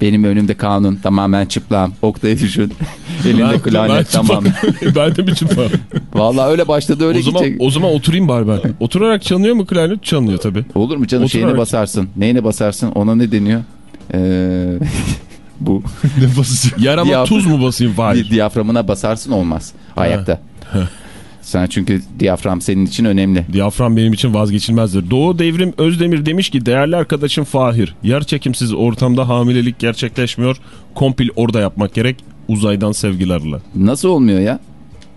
Benim önümde kanun. Tamamen çıplağım. Oktay'ı düşün. Elinde klarnet tamamen. ben de bir çıpa. Vallahi öyle başladı öyle o zaman, gidecek. o zaman oturayım bari ben. Oturarak çalınıyor mu klarnet? Çalınıyor tabii. Olur mu canım? Oturarak- Şeyine basarsın. Neyine basarsın? Ona ne deniyor? Ee, bu. ne basacağım? Yarama Ya- tuz mu basayım Fahir? Di- diyaframına basarsın olmaz. Ayakta. Sen çünkü diyafram senin için önemli. Diyafram benim için vazgeçilmezdir. Doğu Devrim Özdemir demiş ki değerli arkadaşım Fahir. Yer çekimsiz ortamda hamilelik gerçekleşmiyor. Kompil orada yapmak gerek. Uzaydan sevgilerle. Nasıl olmuyor ya?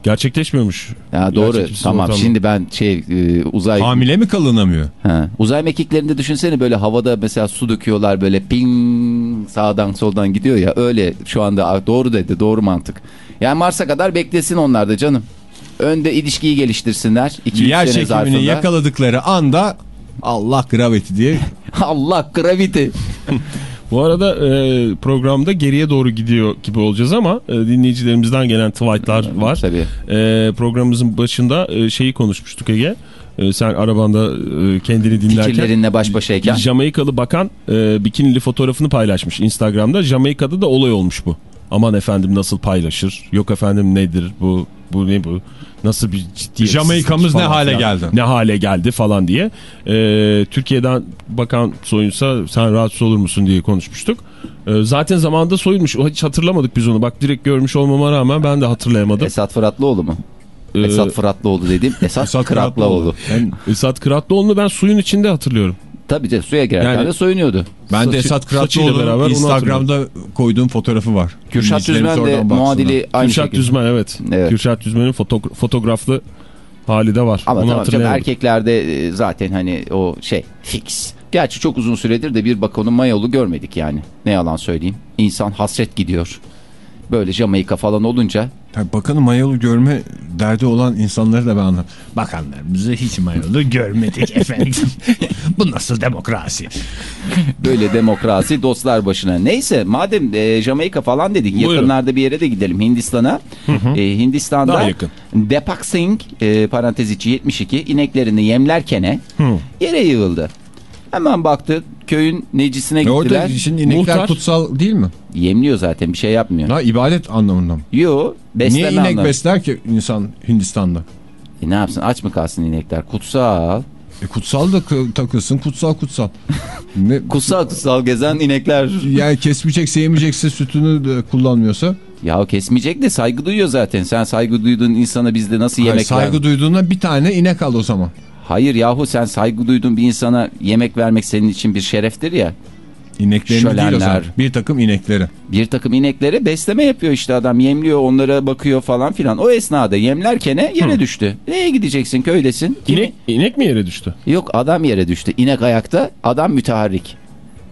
Gerçekleşmiyormuş. Ya doğru. Tamam. ortamda. Şimdi ben şey e, uzay Hamile mi kalınamıyor? Ha. Uzay mekiklerinde düşünsene böyle havada mesela su döküyorlar böyle ping sağdan soldan gidiyor ya öyle şu anda doğru dedi doğru mantık. Yani Mars'a kadar beklesin onlar da canım. Önde ilişkiyi geliştirsinler. 2-3 Yer çekimini zarfında. yakaladıkları anda Allah gravity diye Allah gravity. Bu arada e, programda geriye doğru gidiyor gibi olacağız ama e, dinleyicilerimizden gelen tweetler var. Tabii. E, programımızın başında e, şeyi konuşmuştuk Ege. E, sen arabanda e, kendini dinlerken. Fikirlerinle baş başayken. Jamaikalı bakan e, bikinili fotoğrafını paylaşmış Instagram'da. Jamaika'da da olay olmuş bu. Aman efendim nasıl paylaşır? Yok efendim nedir bu? Bu ne bu? Nasıl bir ciddi Jamaika'mız ne hale geldi? Ne hale geldi falan diye. E, Türkiye'den bakan soyunsa sen rahatsız olur musun diye konuşmuştuk. E, zaten zamanında soyunmuş. O Hiç hatırlamadık biz onu. Bak direkt görmüş olmama rağmen ben de hatırlayamadım. Esat Fıratlıoğlu mu? Ee, Esat Fıratlıoğlu dedim. Esat, Esat Kıratlıoğlu. Esat Kıratlıoğlu'nu ben suyun içinde hatırlıyorum. Tabii de suya girerken Yani- de soyunuyordu. Ben de Esat onu Instagram'da koyduğum fotoğrafı var. Kürşat Düzmen de muadili aynı Kürşat şekilde. Düzmen evet. Evet. Kürşat Düzmen'in foto- fotoğraflı hali de var. Ama Onu tamam canım erkeklerde e, zaten hani o şey fix. Gerçi çok uzun süredir de bir bakonun mayolu görmedik yani. Ne yalan söyleyeyim. İnsan hasret gidiyor. Böyle Jamaika falan olunca Tabii bakanı mayolu görme derdi olan insanları da ben anlarım. Bakanlarımızı hiç mayolu görmedik efendim. Bu nasıl demokrasi? böyle demokrasi dostlar başına. Neyse madem e, Jamaika falan dedik Buyurun. yakınlarda bir yere de gidelim Hindistan'a. E, Hindistan'da Daha yakın. Depak Singh e, parantez içi 72 ineklerini yemlerkene yere yığıldı. Hemen baktı köyün necisine E orada gittiler. şimdi inekler Muhtar- kutsal değil mi? Yemliyor zaten bir şey yapmıyor. Ha ibadet anlamında mı? Yo besleme Niye inek anlamı. besler ki insan Hindistan'da? E, ne yapsın aç mı kalsın inekler? Kutsal. E kutsal da kı- takılsın kutsal kutsal. ne, Kutsal kutsal gezen inekler. yani kesmeyecekse yemeyecekse sütünü de kullanmıyorsa Ya kesmeyecek de saygı duyuyor zaten. Sen saygı duyduğun insana bizde nasıl hayır, yemek saygı ver? duyduğuna bir tane inek al o zaman. Hayır yahu sen saygı duyduğun bir insana yemek vermek senin için bir şereftir ya. İneklerini değil o zaman. Şölenler. Bir takım inekleri. Bir takım ineklere besleme yapıyor işte adam. Yemliyor onlara bakıyor falan filan. O esnada yemlerken yere düştü. Neye gideceksin köydesin? Kimi- İnek, inek mi yere düştü? Yok adam yere düştü. İnek ayakta adam müteharrik.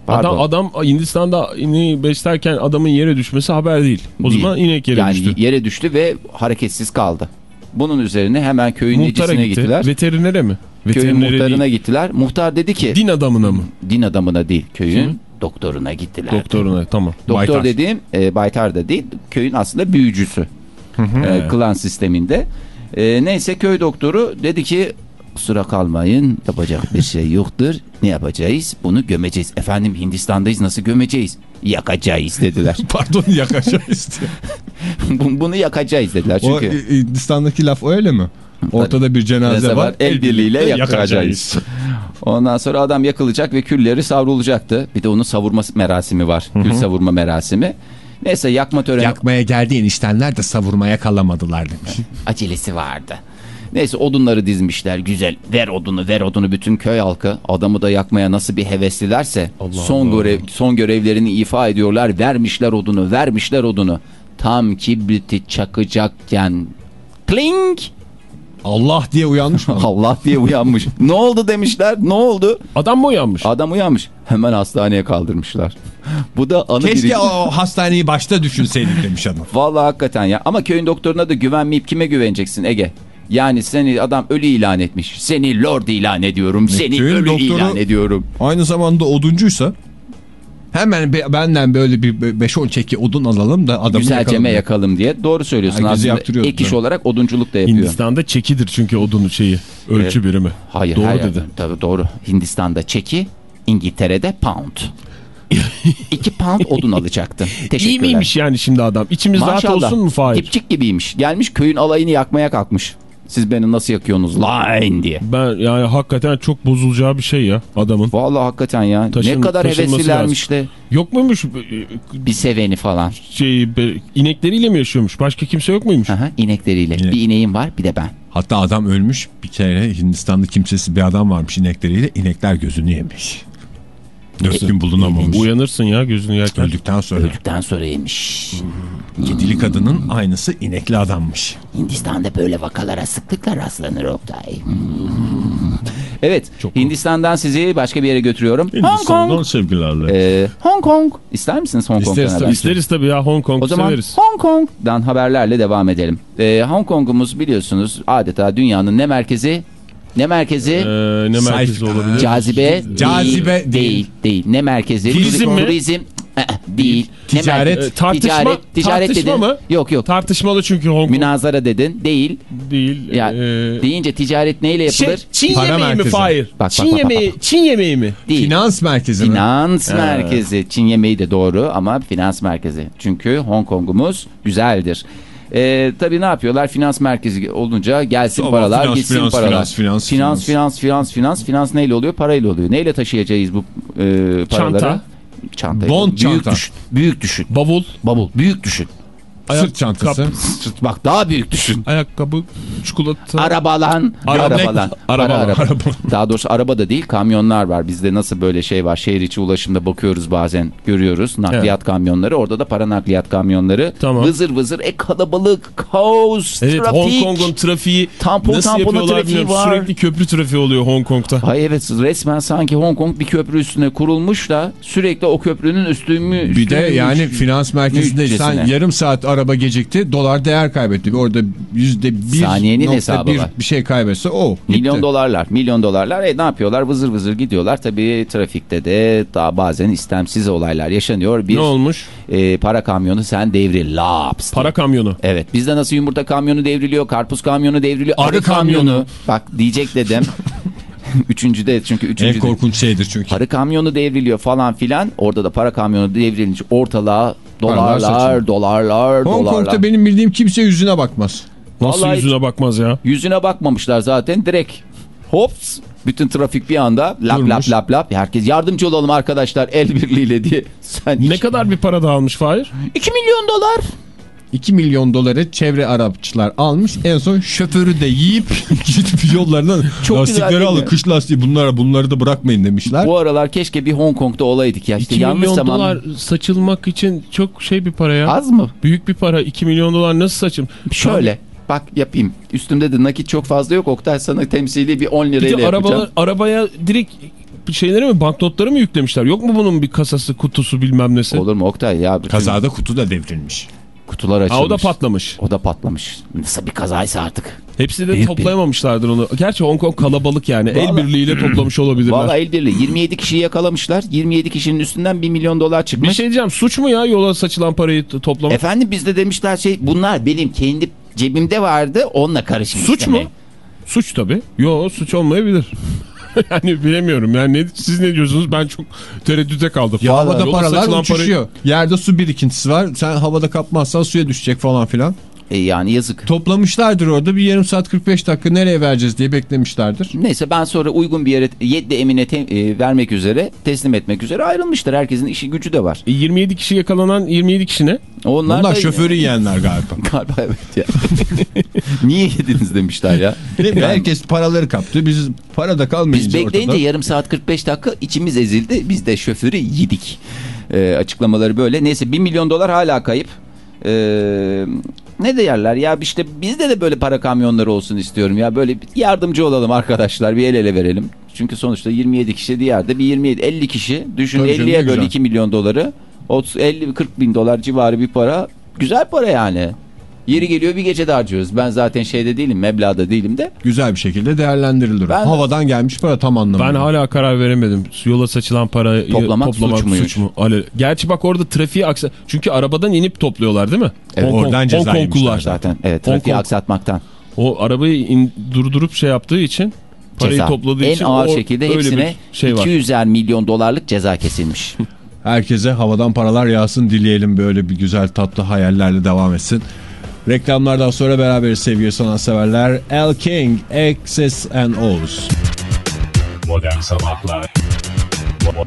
Pardon. Adam, adam Hindistan'da ineği beslerken adamın yere düşmesi haber değil. O Değil. zaman inek yere yani düştü. yere düştü ve hareketsiz kaldı. Bunun üzerine hemen köyün Muhtara necisine gitti. gittiler. Veterinere mi? Köyün Veterinere muhtarına değil. gittiler. Muhtar dedi ki Din adamına mı? din adamına değil köyün doktoruna gittiler. Doktoruna tamam. Doktor Baytar. dediğim e, Baytar da değil köyün aslında büyücüsü. E, klan sisteminde. E, neyse köy doktoru dedi ki kusura kalmayın yapacak bir şey yoktur. Ne yapacağız? Bunu gömeceğiz. Efendim Hindistan'dayız nasıl gömeceğiz? Yakacağız dediler. Pardon yakacağız Bunu yakacağız dediler O çünkü. e, Hindistan'daki laf öyle mi? Ortada bir cenaze var. var, el birliğiyle yakacağız. Ondan sonra adam yakılacak ve külleri savrulacaktı. Bir de onun savurma merasimi var. Kül savurma merasimi. Neyse yakma töreni Yakmaya geldi eniştenler de savurmaya kalamadılar demiş. acelesi vardı. Neyse odunları dizmişler güzel. Ver odunu ver odunu bütün köy halkı adamı da yakmaya nasıl bir heveslilerse son görev son görevlerini ifa ediyorlar. Vermişler odunu vermişler odunu. Tam kibriti çakacakken kling Allah diye uyanmış mı? Allah diye uyanmış. ne oldu demişler ne oldu? Adam mı uyanmış? Adam uyanmış. Hemen hastaneye kaldırmışlar. Bu da anı Keşke biri- o hastaneyi başta düşünseydik demiş adam. Vallahi hakikaten ya. Ama köyün doktoruna da güvenmeyip kime güveneceksin Ege? Yani seni adam ölü ilan etmiş. Seni lord ilan ediyorum. Seni köyün ölü doktoru- ilan ediyorum. Aynı zamanda oduncuysa hemen be- benden böyle bir 5-10 çeki odun alalım da adamı Güzelceme yakalım. yakalım diye. Doğru söylüyorsun. Herkesi Aslında ek iş olarak odunculuk da yapıyor. Hindistan'da çekidir çünkü odunun şeyi. Ölçü birimi. Hayır, Doğru hayır. dedi. Tabii doğru. Hindistan'da çeki, İngiltere'de pound. İki pound odun alacaktı. Teşekkürler. İyi miymiş yani şimdi adam? İçimiz rahat Maşallah. olsun mu Fahir? Dipçik gibiymiş. Gelmiş köyün alayını yakmaya kalkmış. Siz beni nasıl yakıyorsunuz line diye. Ben yani hakikaten çok bozulacağı bir şey ya adamın. Vallahi hakikaten ya. Taşın- ne kadar heveslilermiş de. Yok muymuş e, Bir seveni falan. şey inekleriyle mi yaşıyormuş? Başka kimse yok muymuş? Aha, inekleriyle. İnek. Bir ineğim var bir de ben. Hatta adam ölmüş bir kere Hindistan'da kimsesiz bir adam varmış inekleriyle inekler gözünü yemiş. Dört gün bulunamamış. Uyanırsın ya gözünü yerken. Öldükten sonra. Öldükten sonra yemiş. Yedili kadının aynısı inekli adammış. Hindistan'da böyle vakalara sıklıkla rastlanır Oktay. Hmm. Evet Hindistan'dan sizi başka bir yere götürüyorum. Hong Kong. sevgilerle. Ee, Hong Kong. İster misiniz Hong Kong'dan İsteriz tabii. haber? İsteriz tabii ya Hong Kong O zaman severiz. Hong Kong'dan haberlerle devam edelim. Ee, Hong Kong'umuz biliyorsunuz adeta dünyanın ne merkezi? Ne merkezi? Ee, ne merkezi Sayfa- olabilir? Cazibe, Cazibe değil, değil. değil. Değil. Ne merkezi? Turizm mi? Turizm eh, değil. Ticaret. Ne Ee, tartışma, ticaret, ticaret tartışma dedin. mı? Yok yok. Tartışmalı çünkü Hong Kong Münazara dedin. Değil. değil. Ya Ee, deyince ticaret neyle şey, yapılır? Çin Para yemeği mi merkezi. Fahir? bak, Çin bak, bak, yemeği, Çin yemeği mi? değil. Finans merkezi mi? Finans merkezi. Çin yemeği de doğru ama finans merkezi. Çünkü Hong Kong'umuz güzeldir. Ee, tabii ne yapıyorlar? Finans merkezi olunca gelsin Tamam, paralar, finans, gitsin finans, paralar. finans, finans, finans, finans, finans, finans, finans neyle oluyor? Parayla oluyor. Neyle taşıyacağız bu e, paraları? Çanta. Çanta. Bond büyük çanta. düşün. Büyük düşün. Bavul, Bavul. Büyük düşün. Sırt çantası. Sırt- Bak daha büyük düşün. ayakkabı, çikolata. Arabalan. Araba. Arabalan. Araba. Ara- Araba. Daha doğrusu araba da değil kamyonlar var. Bizde nasıl böyle şey var. Şehir içi ulaşımda bakıyoruz bazen görüyoruz. Nakliyat kamyonları. Orada da para nakliyat kamyonları. Tamam. Vızır vızır. E kalabalık. Kaos. Evet trafik. Hong Kong'un trafiği Tampon nasıl yapıyorlar trafiği bilmiyorum. var. Sürekli köprü trafiği oluyor Hong Kong'ta. Ay evet resmen sanki Hong Kong bir köprü üstüne kurulmuş da sürekli o köprünün üstümü Bir de yani finans merkezinde sen yarım saat araba gecikti dolar değer kaybetti. Orada yüzde bir Saniyenin nokta hesabı bir var. bir şey kaybetse o Milyon gitti. dolarlar, milyon dolarlar. E ne yapıyorlar? Vızır vızır gidiyorlar. Tabii trafikte de daha bazen istemsiz olaylar yaşanıyor. Bir Ne olmuş? e, para kamyonu sen devri laps. Para kamyonu. Evet bizde nasıl yumurta kamyonu devriliyor, karpuz kamyonu devriliyor, arı, Arı kamyonu. kamyonu. Bak diyecek dedim. Üçüncüde çünkü En üçüncüde. korkunç şeydir çünkü. Arı kamyonu devriliyor falan filan. Orada da para kamyonu devrilince ortalığa Dolarlar, saçılıyor. dolarlar, Hong dolarlar. Kong'da benim bildiğim kimse yüzüne bakmaz. Nasıl Vallahi- yüzüne bakmaz ya? Yüzüne bakmamışlar zaten direkt hops bütün trafik bir anda lap Durmuş. lap lap lap herkes yardımcı olalım arkadaşlar el birliğiyle diye. Sen Ne kadar bir para dağılmış Fahir? 2 milyon dolar. 2 milyon doları çevre Arapçılar almış. En son şoförü de yiyip gidip yollarından Çok lastikleri alın kış lastiği bunlara bunları da bırakmayın demişler. Bu aralar keşke bir Hong Kong'da olaydık ya. İşte 2 yanlış milyon zaman dolar saçılmak için çok şey bir para ya. az mı? Büyük bir para. 2 milyon dolar nasıl saçım? Şöyle bak yapayım. Üstümde de nakit çok fazla yok. Oktay sana temsili bir 10 Bir lirayla yapacağım. arabalar, arabaya direkt şeyleri mi banknotları mı yüklemişler? Yok mu bunun bir kasası kutusu bilmem nesi? Olur mu Oktay ya? Bütün Kazada kutu da devrilmiş. Kutular açılmış. Ha, o da patlamış. O da patlamış. Nasıl bir kazaysa artık. Hepsi de Büyük bir- toplayamamışlardır onu. Gerçi Hong Kong kalabalık yani. El Vallahi- birliğiyle toplamış olabilirler. Vallahi el birliği. 27 kişiyi yakalamışlar. 27 kişinin üstünden 1 milyon dolar bir çıkmış. şey diyeceğim. Suç mu ya yola saçılan parayı toplamak? Efendim bizde demişler şey bunlar benim kendi cebimde vardı onunla karışmış. Suç mu? Suç tabii. Yo suç olmayabilir. yani bilemiyorum. Yani ne, siz ne diyorsunuz? Ben çok tereddüte kaldım. Ya havada Yola paralar uçuşuyor. Yerde su birikintisi var. Sen havada kapmazsan suya düşecek falan filan. E yani yazık. Toplamışlardır orada bir yarım saat 45 dakika nereye vereceğiz diye beklemişlerdir. Neyse ben sonra uygun bir yere Yeddi Emine te- e, vermek üzere teslim etmek üzere ayrılmıştır. Herkesin işi gücü de var. E, 27 kişi yakalanan 27 kişi ne? Onlar, Onlar da- şoförü yiyenler galiba. Galiba evet ya. Niye yediniz demişler ya. Herkes paraları kaptı. Biz para da kalmayınca Biz bekleyince ortada. yarım saat 45 dakika içimiz ezildi. Biz de şoförü yedik. Ee, açıklamaları böyle. Neyse 1 milyon dolar hala kayıp. Ee, ne değerler ya işte bizde de böyle para kamyonları olsun istiyorum ya böyle yardımcı olalım arkadaşlar bir el ele verelim. Çünkü sonuçta 27 kişi diğerde bir 27 50 kişi düşün Tabii canım, 50'ye ne böl güzel. 2 milyon doları 30 50 40 bin dolar civarı bir para güzel para yani. Yeri geliyor bir gece de harcıyoruz. Ben zaten şeyde değilim meblağda değilim de. Güzel bir şekilde değerlendirilir. Ben- Havadan gelmiş para tam anlamında. Ben hala karar veremedim. Yola saçılan parayı Toplamak toplamak, suç muymuş? suç mu? Ale- Gerçi bak orada trafiği aksa... Çünkü arabadan inip topluyorlar değil mi? Evet, Hong oradan ceza yemişler. Zaten evet trafiği aksatmaktan. O arabayı in- durdurup şey yaptığı için parayı Ceza. topladığı en için ağır o- şekilde hepsine şey var. 200'er milyon dolarlık ceza kesilmiş. Herkese havadan paralar yağsın dileyelim böyle bir güzel tatlı hayallerle devam etsin. Reklamlardan sonra beraberiz sevgili sanatseverler. El King, X's and O's. Modern Sabahlar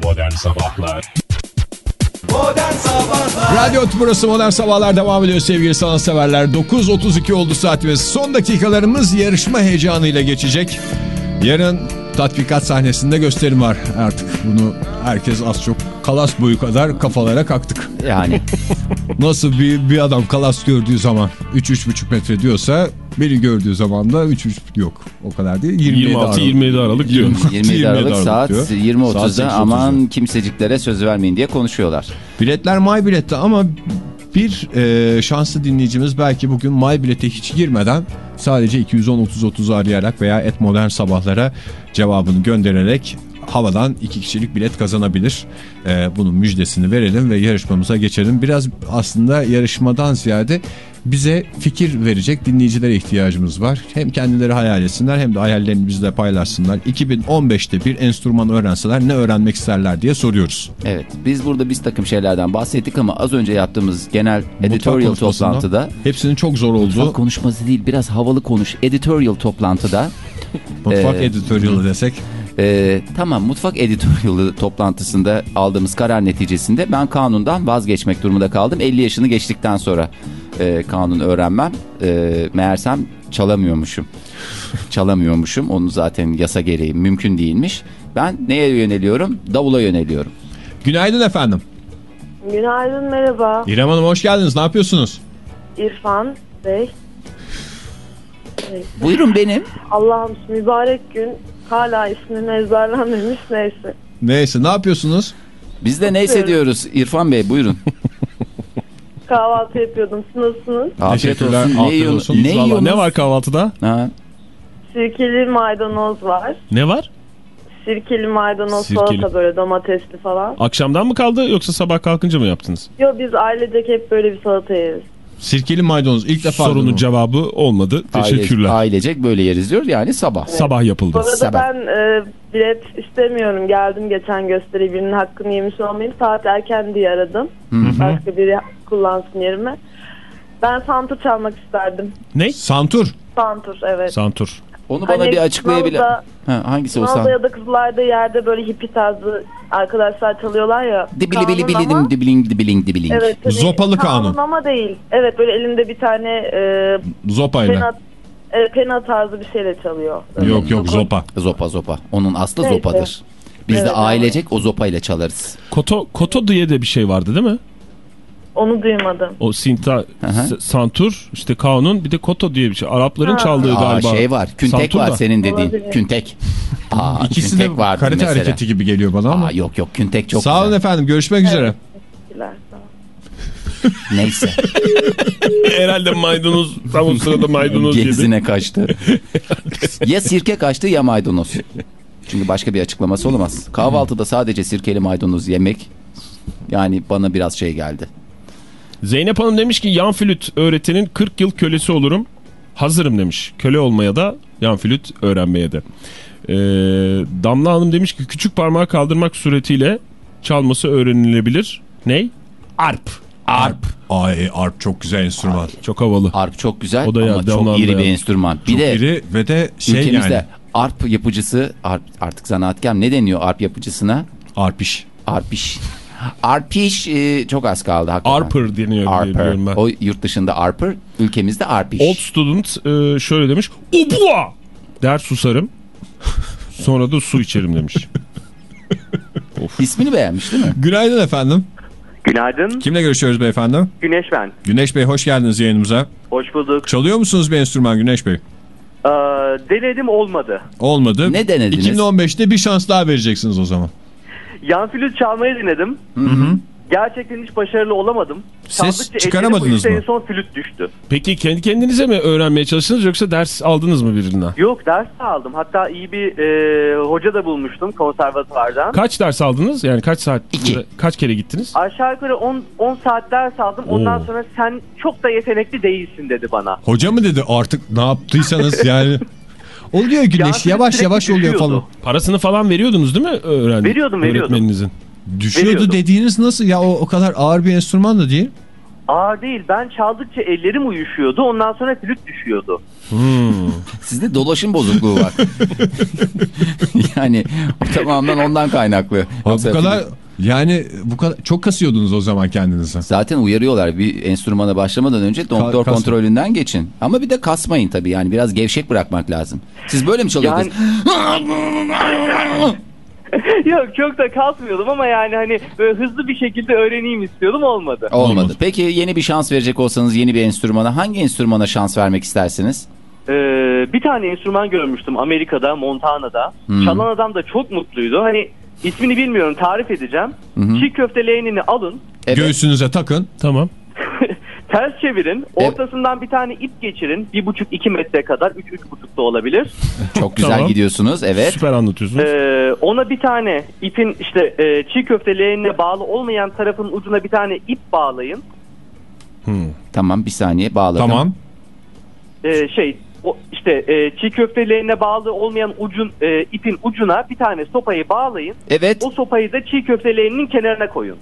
Modern Sabahlar Modern Sabahlar Radyo burası Modern Sabahlar devam ediyor sevgili sanatseverler. 9.32 oldu saatimiz. Son dakikalarımız yarışma heyecanıyla geçecek. Yarın tatbikat sahnesinde gösterim var artık. Bunu herkes az çok kalas boyu kadar kafalara kaktık. Yani Nasıl bir, bir adam kalas gördüğü zaman 3-3,5 metre diyorsa beni gördüğü zaman da 3-3 yok. O kadar değil. 27 Aralık. 26-27 Aralık diyor. 27 Aralık saat. 20.30'da Saat 8.30'da. aman kimseciklere söz vermeyin diye konuşuyorlar. Biletler My Bilet'te ama bir e, şanslı dinleyicimiz belki bugün My Bilet'e hiç girmeden sadece 210-30-30'u arayarak veya et modern sabahlara cevabını göndererek havadan iki kişilik bilet kazanabilir. Ee, bunun müjdesini verelim ve yarışmamıza geçelim. Biraz aslında yarışmadan ziyade bize fikir verecek dinleyicilere ihtiyacımız var. Hem kendileri hayal etsinler hem de hayallerini bizle paylaşsınlar. 2015'te bir enstrüman öğrenseler ne öğrenmek isterler diye soruyoruz. Evet biz burada biz takım şeylerden bahsettik ama az önce yaptığımız genel editorial toplantıda Hepsinin çok zor olduğu mutfak konuşması değil biraz havalı konuş editorial toplantıda mutfak Ee, editorial desek. E, tamam mutfak editorial toplantısında aldığımız karar neticesinde ben kanundan vazgeçmek durumunda kaldım 50 yaşını geçtikten sonra e, kanun öğrenmem e, meğersem çalamıyormuşum çalamıyormuşum onu zaten yasa gereği mümkün değilmiş ben neye yöneliyorum davula yöneliyorum Günaydın efendim. Günaydın, merhaba. İrem Hanım hoş geldiniz. Ne yapıyorsunuz? İrfan Bey. buyurun benim Allah'ım mübarek gün hala ismini ezberlenmemiş neyse. Neyse ne yapıyorsunuz? biz de neyse diyoruz İrfan Bey buyurun Kahvaltı yapıyordum. Siz nasılsınız? Afiyet Teşekkürler, olsun. afiyet Ne, yiyorsun- olsun. ne yiyorsunuz? ne var kahvaltıda? Ha, Sirkeli maydanoz var. Ne var? Sirkeli maydanoz Sirkeli. salata böyle domatesli falan. Akşamdan mı kaldı yoksa sabah kalkınca mı yaptınız? Yo biz ailecek hep böyle bir salata yeriz. Sirkeli maydanoz ilk defa Sorunun duydum. cevabı olmadı. aile- Teşekkürler. ailecek böyle yeriz diyor yani sabah. Sabah Bu yapıldı. arada Sabah. ben e, bilet istemiyorum. Geldim geçen gösteri birinin hakkını yemiş olmayayım. Saat erken diye aradım. Başka biri kullansın yerime. Ben santur çalmak isterdim. Ne? Santur. Santur evet. Santur. Onu bana Hani bir açıklayabilir. Ha, hangisi o Kızılay'da sen? ya da Kızılay'da yerde böyle hippi tarzı arkadaşlar çalıyorlar ya. Dibili bili Kanun bili dim dibiling dibiling dibiling. Evet, hani Zopalı kanun. ama değil. Evet böyle elinde bir tane e, Zopayla. pena, e, pena tarzı bir şeyle çalıyor. Yok yok zopa. Zopa zopa. Onun aslı Neyse. zopadır. Biz de Evet, ailecek o zopayla çalarız. Koto, koto diye de bir şey vardı değil mi? Onu duymadım. O sinta, santur, işte kanun bir de koto diye bir şey. Arapların Ha. çaldığı Aa galiba. şey var. Küntek Santur var da. senin dediğin. Olabilir. Küntek. Aa, İkisi küntek de karate mesela. hareketi gibi geliyor bana ama. Aa, yok yok küntek çok Sağ olun güzel. efendim görüşmek üzere. Sağ ol. Neyse. Herhalde maydanoz tam o sırada maydanoz yedi. Gezine kaçtı. ya sirke kaçtı ya maydanoz. Çünkü başka bir açıklaması olamaz. Kahvaltıda sadece sirkeli maydanoz yemek yani bana biraz şey geldi. Zeynep Hanım demiş ki yan flüt öğretenin 40 yıl kölesi olurum. Hazırım demiş. Köle olmaya da yan flüt öğrenmeye de. Ee, Damla Hanım demiş ki küçük parmağı kaldırmak suretiyle çalması öğrenilebilir. Ney? Arp. Arp. Ay arp çok güzel enstrüman. Çok havalı. Arp çok güzel O da ya, ama çok iri bir enstrüman. Bir Çok de iri ve de şey ülkemizde yani arp yapıcısı arp, artık zanaatkar ne deniyor arp yapıcısına? arpiş. Arpiş. Arpiş e, çok az kaldı hakikaten. Arper deniyor Arper. ben. O yurt dışında Arper, ülkemizde Arpiş. Old student e, şöyle demiş. Ubua! Der susarım. Sonra da su içerim demiş. İsmini beğenmiş değil mi? Günaydın efendim. Günaydın. Kimle görüşüyoruz beyefendi? Güneş ben. Güneş Bey hoş geldiniz yayınımıza. Hoş bulduk. Çalıyor musunuz bir enstrüman Güneş Bey? Ee, denedim olmadı. Olmadı. Ne denediniz? 2015'te bir şans daha vereceksiniz o zaman. Yan flüt çalmayı denedim. Gerçekten hiç başarılı olamadım. Ses Çaldıkça çıkaramadınız mı? En son flüt düştü. Peki kendi kendinize mi öğrenmeye çalıştınız yoksa ders aldınız mı birinden? Yok ders de aldım. Hatta iyi bir e, hoca da bulmuştum konservatuvardan. Kaç ders aldınız? Yani kaç saat? İki. Kaç kere gittiniz? Aşağı yukarı 10, 10 saat ders aldım. Ondan Oo. sonra sen çok da yetenekli değilsin dedi bana. Hoca mı dedi artık ne yaptıysanız yani. Oluyor Güneş yavaş yavaş oluyor düşüyordu. falan. Parasını falan veriyordunuz değil mi öğrenci? Veriyordum, veriyordum. Öğretmeninizin. Düşüyordu Veriyordum. dediğiniz nasıl ya o, o kadar ağır bir enstrüman da değil. Ağır değil. Ben çaldıkça ellerim uyuşuyordu. Ondan sonra flüt düşüyordu. Sizde dolaşım bozukluğu var. yani o tamamen ondan kaynaklı. Ha, bu kadar yani bu kadar çok kasıyordunuz o zaman kendinize. Zaten uyarıyorlar bir enstrümana başlamadan önce doktor kas- kontrolünden geçin. Ama bir de kasmayın tabii yani biraz gevşek bırakmak lazım. Siz böyle mi çalıyordunuz? Yok çok da kalkmıyordum ama yani hani böyle hızlı bir şekilde öğreneyim istiyordum olmadı. Olmadı. Olmadı. Peki yeni bir şans verecek olsanız yeni bir enstrümana hangi enstrümana şans vermek istersiniz? Ee, bir tane enstrüman görmüştüm Amerika'da, Montana'da. Hmm. Çalan adam da çok mutluydu. Hani ismini bilmiyorum tarif edeceğim. Çiğ köfte leğenini alın. Evet. Göğsünüze takın. Tamam. Ters çevirin. Ortasından bir tane ip geçirin. Bir buçuk iki metre kadar. Üç üç buçuk da olabilir. Çok güzel Tamam. gidiyorsunuz. Evet. Süper anlatıyorsunuz. Ee, ona bir tane ipin işte e, çiğ köfte leğenine bağlı olmayan tarafın ucuna bir tane ip bağlayın. Tamam bir saniye bağladım. Tamam. Ee, şey o işte e, çiğ köfte leğenine bağlı olmayan ucun e, ipin ucuna bir tane sopayı bağlayın. Evet. O sopayı da çiğ köfte leğeninin kenarına koyun.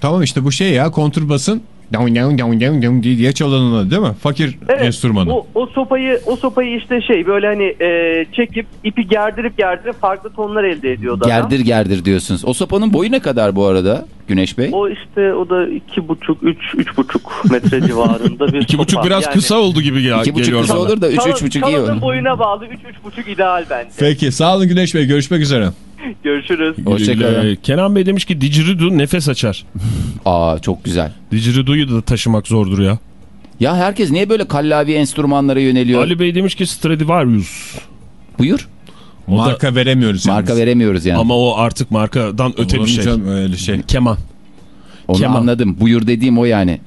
Tamam işte bu şey ya kontrbasın down down down down down diye çalanına değil mi? Fakir enstrümanı. O, o sopayı o sopayı işte şey böyle hani e, çekip ipi gerdirip gerdirip farklı tonlar elde ediyordu adam. Gerdir gerdir diyorsunuz. O sopanın boyu ne kadar bu arada Güneş Bey? O işte o da iki buçuk üç üç buçuk metre civarında bir İki buçuk sopa. biraz Yani kısa oldu gibi ya, İki buçuk geliyor kısa olur da üç üç buçuk iyi olur. boyuna bağlı üç üç buçuk ideal bence. Peki sağ olun Güneş Bey görüşmek üzere. Görüşürüz. Hoşçakalın. Ee, Kenan Bey demiş ki didgeridoo nefes açar. Aa çok güzel. Didgeridoo'yu da taşımak zordur ya. Ya herkes niye böyle kallavi enstrümanlara yöneliyor? Ali Bey demiş ki Stradivarius. Buyur. O da- Marka veremiyoruz. Marka veremiyoruz yani. Ama o artık markadan öte bir şey. Öyle şey. Keman. Onu Kemal. anladım. Buyur dediğim o yani.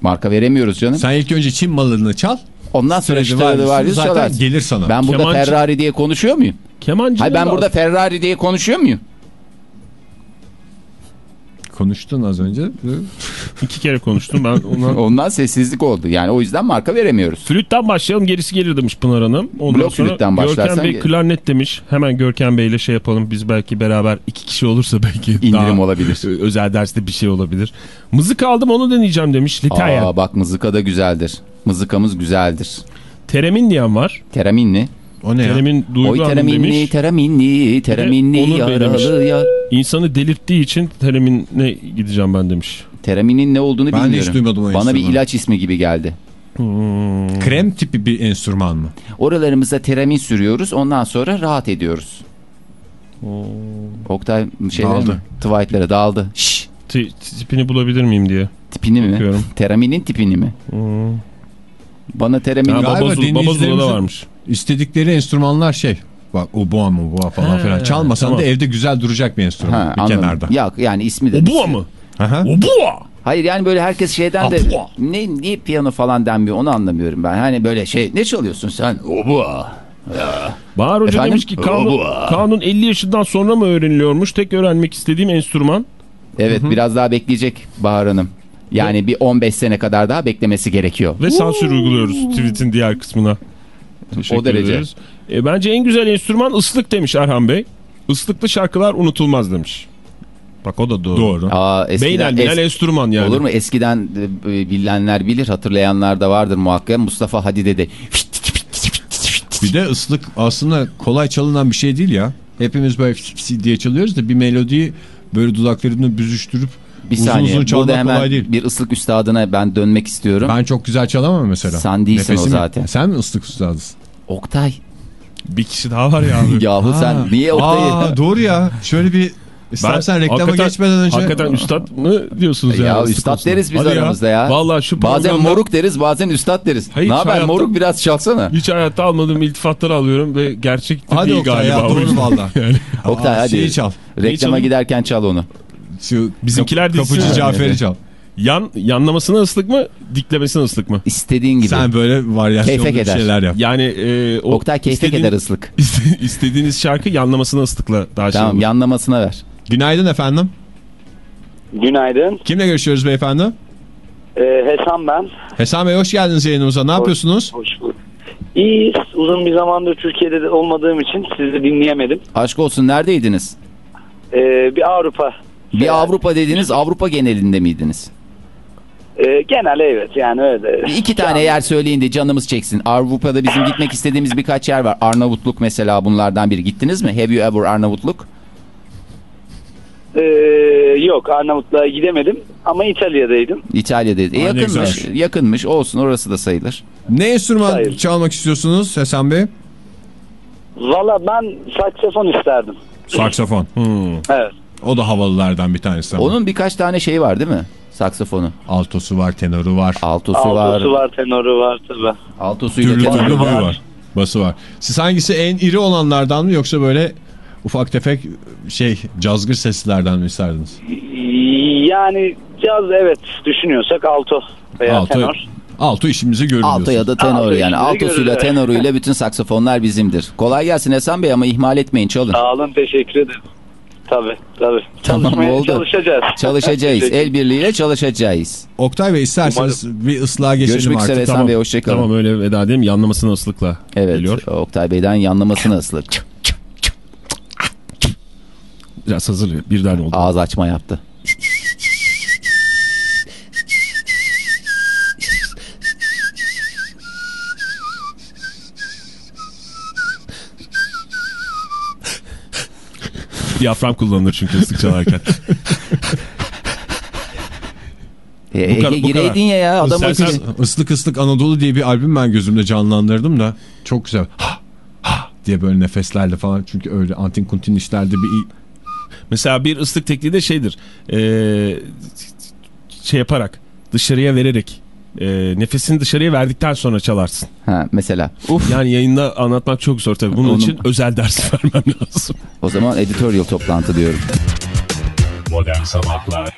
Marka veremiyoruz canım. Sen ilk önce Çin malını çal. Ondan sonra Stradivarius zaten çalarsın. gelir sana. Ben burada Kemancı- Ferrari diye konuşuyor muyum? Kemancı Hayır ben burada Ferrari diye konuşuyor muyum? Konuştun az önce. iki kere konuştum ben ondan. Ondan sessizlik oldu. Yani o yüzden marka veremiyoruz. Flütten başlayalım gerisi gelir demiş Pınar Hanım. Ondan Blok sonra flütten başlarsan Görkem Bey klarnet demiş. Hemen Görkem Bey ile şey yapalım. Biz belki beraber iki kişi olursa belki İndirim daha olabilir. özel derste bir şey olabilir. Mızık aldım onu deneyeceğim demiş. Litayen. Aa bak mızıka da güzeldir. Mızıkamız güzeldir. Teremin diyen var. Teraminli. O ne ya? Teremin Duygu Oy Onur Bey demiş. yaralı ya. İnsanı delirttiği için teremine gideceğim ben demiş. Teraminin ne olduğunu Ben bilmiyorum. hiç duymadım o Bana bir enstrümanı. ilaç ismi gibi geldi. Krem tipi bir enstrüman mı? Oralarımıza teramin sürüyoruz. Ondan sonra rahat ediyoruz. Oktay şeyler Dağıldı. mi? Tweet'lere dağıldı. Şşş. Ti- tipini bulabilir miyim diye. Tipini mi? Bakıyorum. Teraminin tipini mi? Bana teramin... Ha, Galiba Babazul, Babazul'da dinleyicilerimizin- varmış. İstedikleri enstrümanlar şey. Bak oboa mı oboa falan He, filan. Çalmasan tamam. da evde güzel duracak bir enstrüman Ha, bir anladım. kenarda. Ya yani ismi de... Obua mı? Aha. Obua! Hayır yani böyle herkes şeyden de Apua. ne niye piyano falan denmiyor onu anlamıyorum ben. Hani böyle şey ne çalıyorsun sen? Obua. Bahar Hoca Efendim? demiş ki kanun, kanun 50 yaşından sonra mı öğreniliyormuş? Tek öğrenmek istediğim enstrüman. Evet biraz daha bekleyecek Bahar Hanım. Yani bir 15 sene kadar daha beklemesi gerekiyor. Ve sansür uyguluyoruz tweet'in diğer kısmına. Teşekkür O derece. ederiz. E, bence en güzel enstrüman ıslık demiş Erhan Bey. Islıklı şarkılar unutulmaz demiş. Bak o da doğru. Doğru. Aa, eskiden, Beynel es- enstrüman yani. Olur mu? Eskiden e, bilenler bilir, hatırlayanlar da vardır muhakkak. Mustafa Hadide de Bir de ıslık aslında kolay çalınan bir şey değil ya. Hepimiz böyle diye çalıyoruz da bir melodiyi böyle dudaklarını büzüştürüp bir uzun saniye. uzun Burada çalmak hemen kolay değil. bir ıslık üstadına ben dönmek istiyorum. Ben çok güzel çalamam mesela. Sen değilsin o Nefesimi- zaten. Sen mi ıslık üstadısın? Oktay. Bir kişi daha var ya abi. Yahu sen niye Oktay'ı... Aa, doğru ya. Şöyle bir istersen reklama hakikaten- geçmeden önce. Hakikaten üstad mı diyorsunuz Ya yani? ıslık üstad konusunda? deriz biz Hadi aramızda ya. Vallahi şu Bazen programda moruk deriz bazen üstad deriz. Hayır, ne haber hayatta- moruk biraz çalsana. Hiç hayatta almadığım iltifatları alıyorum ve gerçek de Hadi değil Oktay galiba. ya o doğru valla. Yani Oktay Aa, hadi. Şeyi çal. Reklama giderken çal onu. Şu Bizimkiler kap- Kapıcı? Cafer'i çal. yan, yanlamasına ıslık mı diklemesine ıslık mı? İstediğin gibi. Sen böyle varyasyonlu bir şeyler yap. Yani e, o Oktay keyfek eder ıslık. iste- istediğiniz şarkı yanlamasına ıslıkla daha şey Tamam olur. yanlamasına ver. Günaydın efendim. Günaydın. Kimle görüşüyoruz beyefendi? Ee, Hesan ben. Hasan Bey hoş geldiniz yayınımıza. Ne yapıyorsunuz? Hoş bulduk. İyi. Uzun bir zamandır Türkiye'de de olmadığım için sizi dinleyemedim. Aşk olsun neredeydiniz? Ee, bir Avrupa. Bir Avrupa dediniz Avrupa genelinde miydiniz? Ee, genel evet yani öyle. İki tane yer söyleyin de canımız çeksin. Avrupa'da bizim gitmek istediğimiz birkaç yer var. Arnavutluk mesela bunlardan biri. Gittiniz mi? Have you ever Arnavutluk? Ee, yok Arnavutluğa gidemedim ama İtalya'daydım. İtalya'daydı. E, yakınmış. Yakınmış. Olsun orası da sayılır. Ne enstrüman Hayır. çalmak istiyorsunuz Hasan Bey? Valla ben saksafon isterdim. Saksafon. Hmm. Evet. O da havalılardan bir tanesi. ama. Onun birkaç tane şeyi var değil mi? Saksafonu. Altosu var, tenoru var. Altosu var. Altosu var, tenoru var tabi. Altosuyla Türlü tenoru türlü var. Bası var. Siz hangisi en iri olanlardan mı yoksa böyle ufak tefek şey cazgır seslerden mi isterdiniz? Yani caz evet düşünüyorsak alto. veya Alto, tenor. alto işimizi görüyoruz. Alto ya da tenor Alto yani. Altosuyla tenoruyla bütün saksafonlar bizimdir. Kolay gelsin Esen Bey ama ihmal etmeyin çalın. Sağ olun teşekkür ederim. Tabii tabii. Tamam, Çalışmaya oldu. çalışacağız. Çalışacağız. El birliğiyle çalışacağız. Oktay Bey isterseniz bir ıslığa geçelim Görüşmek artık. üzere Esen Tamam, Bey hoşçakalın. tamam öyle veda edelim. Yanlamasına ıslıkla Evet geliyor. Oktay Bey'den yanlamasını ıslık. Biraz hazır birden oldu. Ağız açma yaptı. Diyafram kullanılır çünkü ıslık çalarken. E, Ege kadar- bu gireydin ya ya adam İstersen-. Islık ıslık Anadolu diye bir albüm ben gözümde canlandırdım da çok güzel. Ha ha diye böyle nefeslerle falan çünkü öyle antin kuntin işlerde bir Mesela bir ıslık tekniği de şeydir. Ee, şey yaparak dışarıya vererek e, nefesini dışarıya verdikten sonra çalarsın. Ha, mesela. Uf. Yani yayında anlatmak çok zor tabii. Bunun Onu- için özel ders vermem lazım. O zaman editorial toplantı diyorum. Modern Sabahlar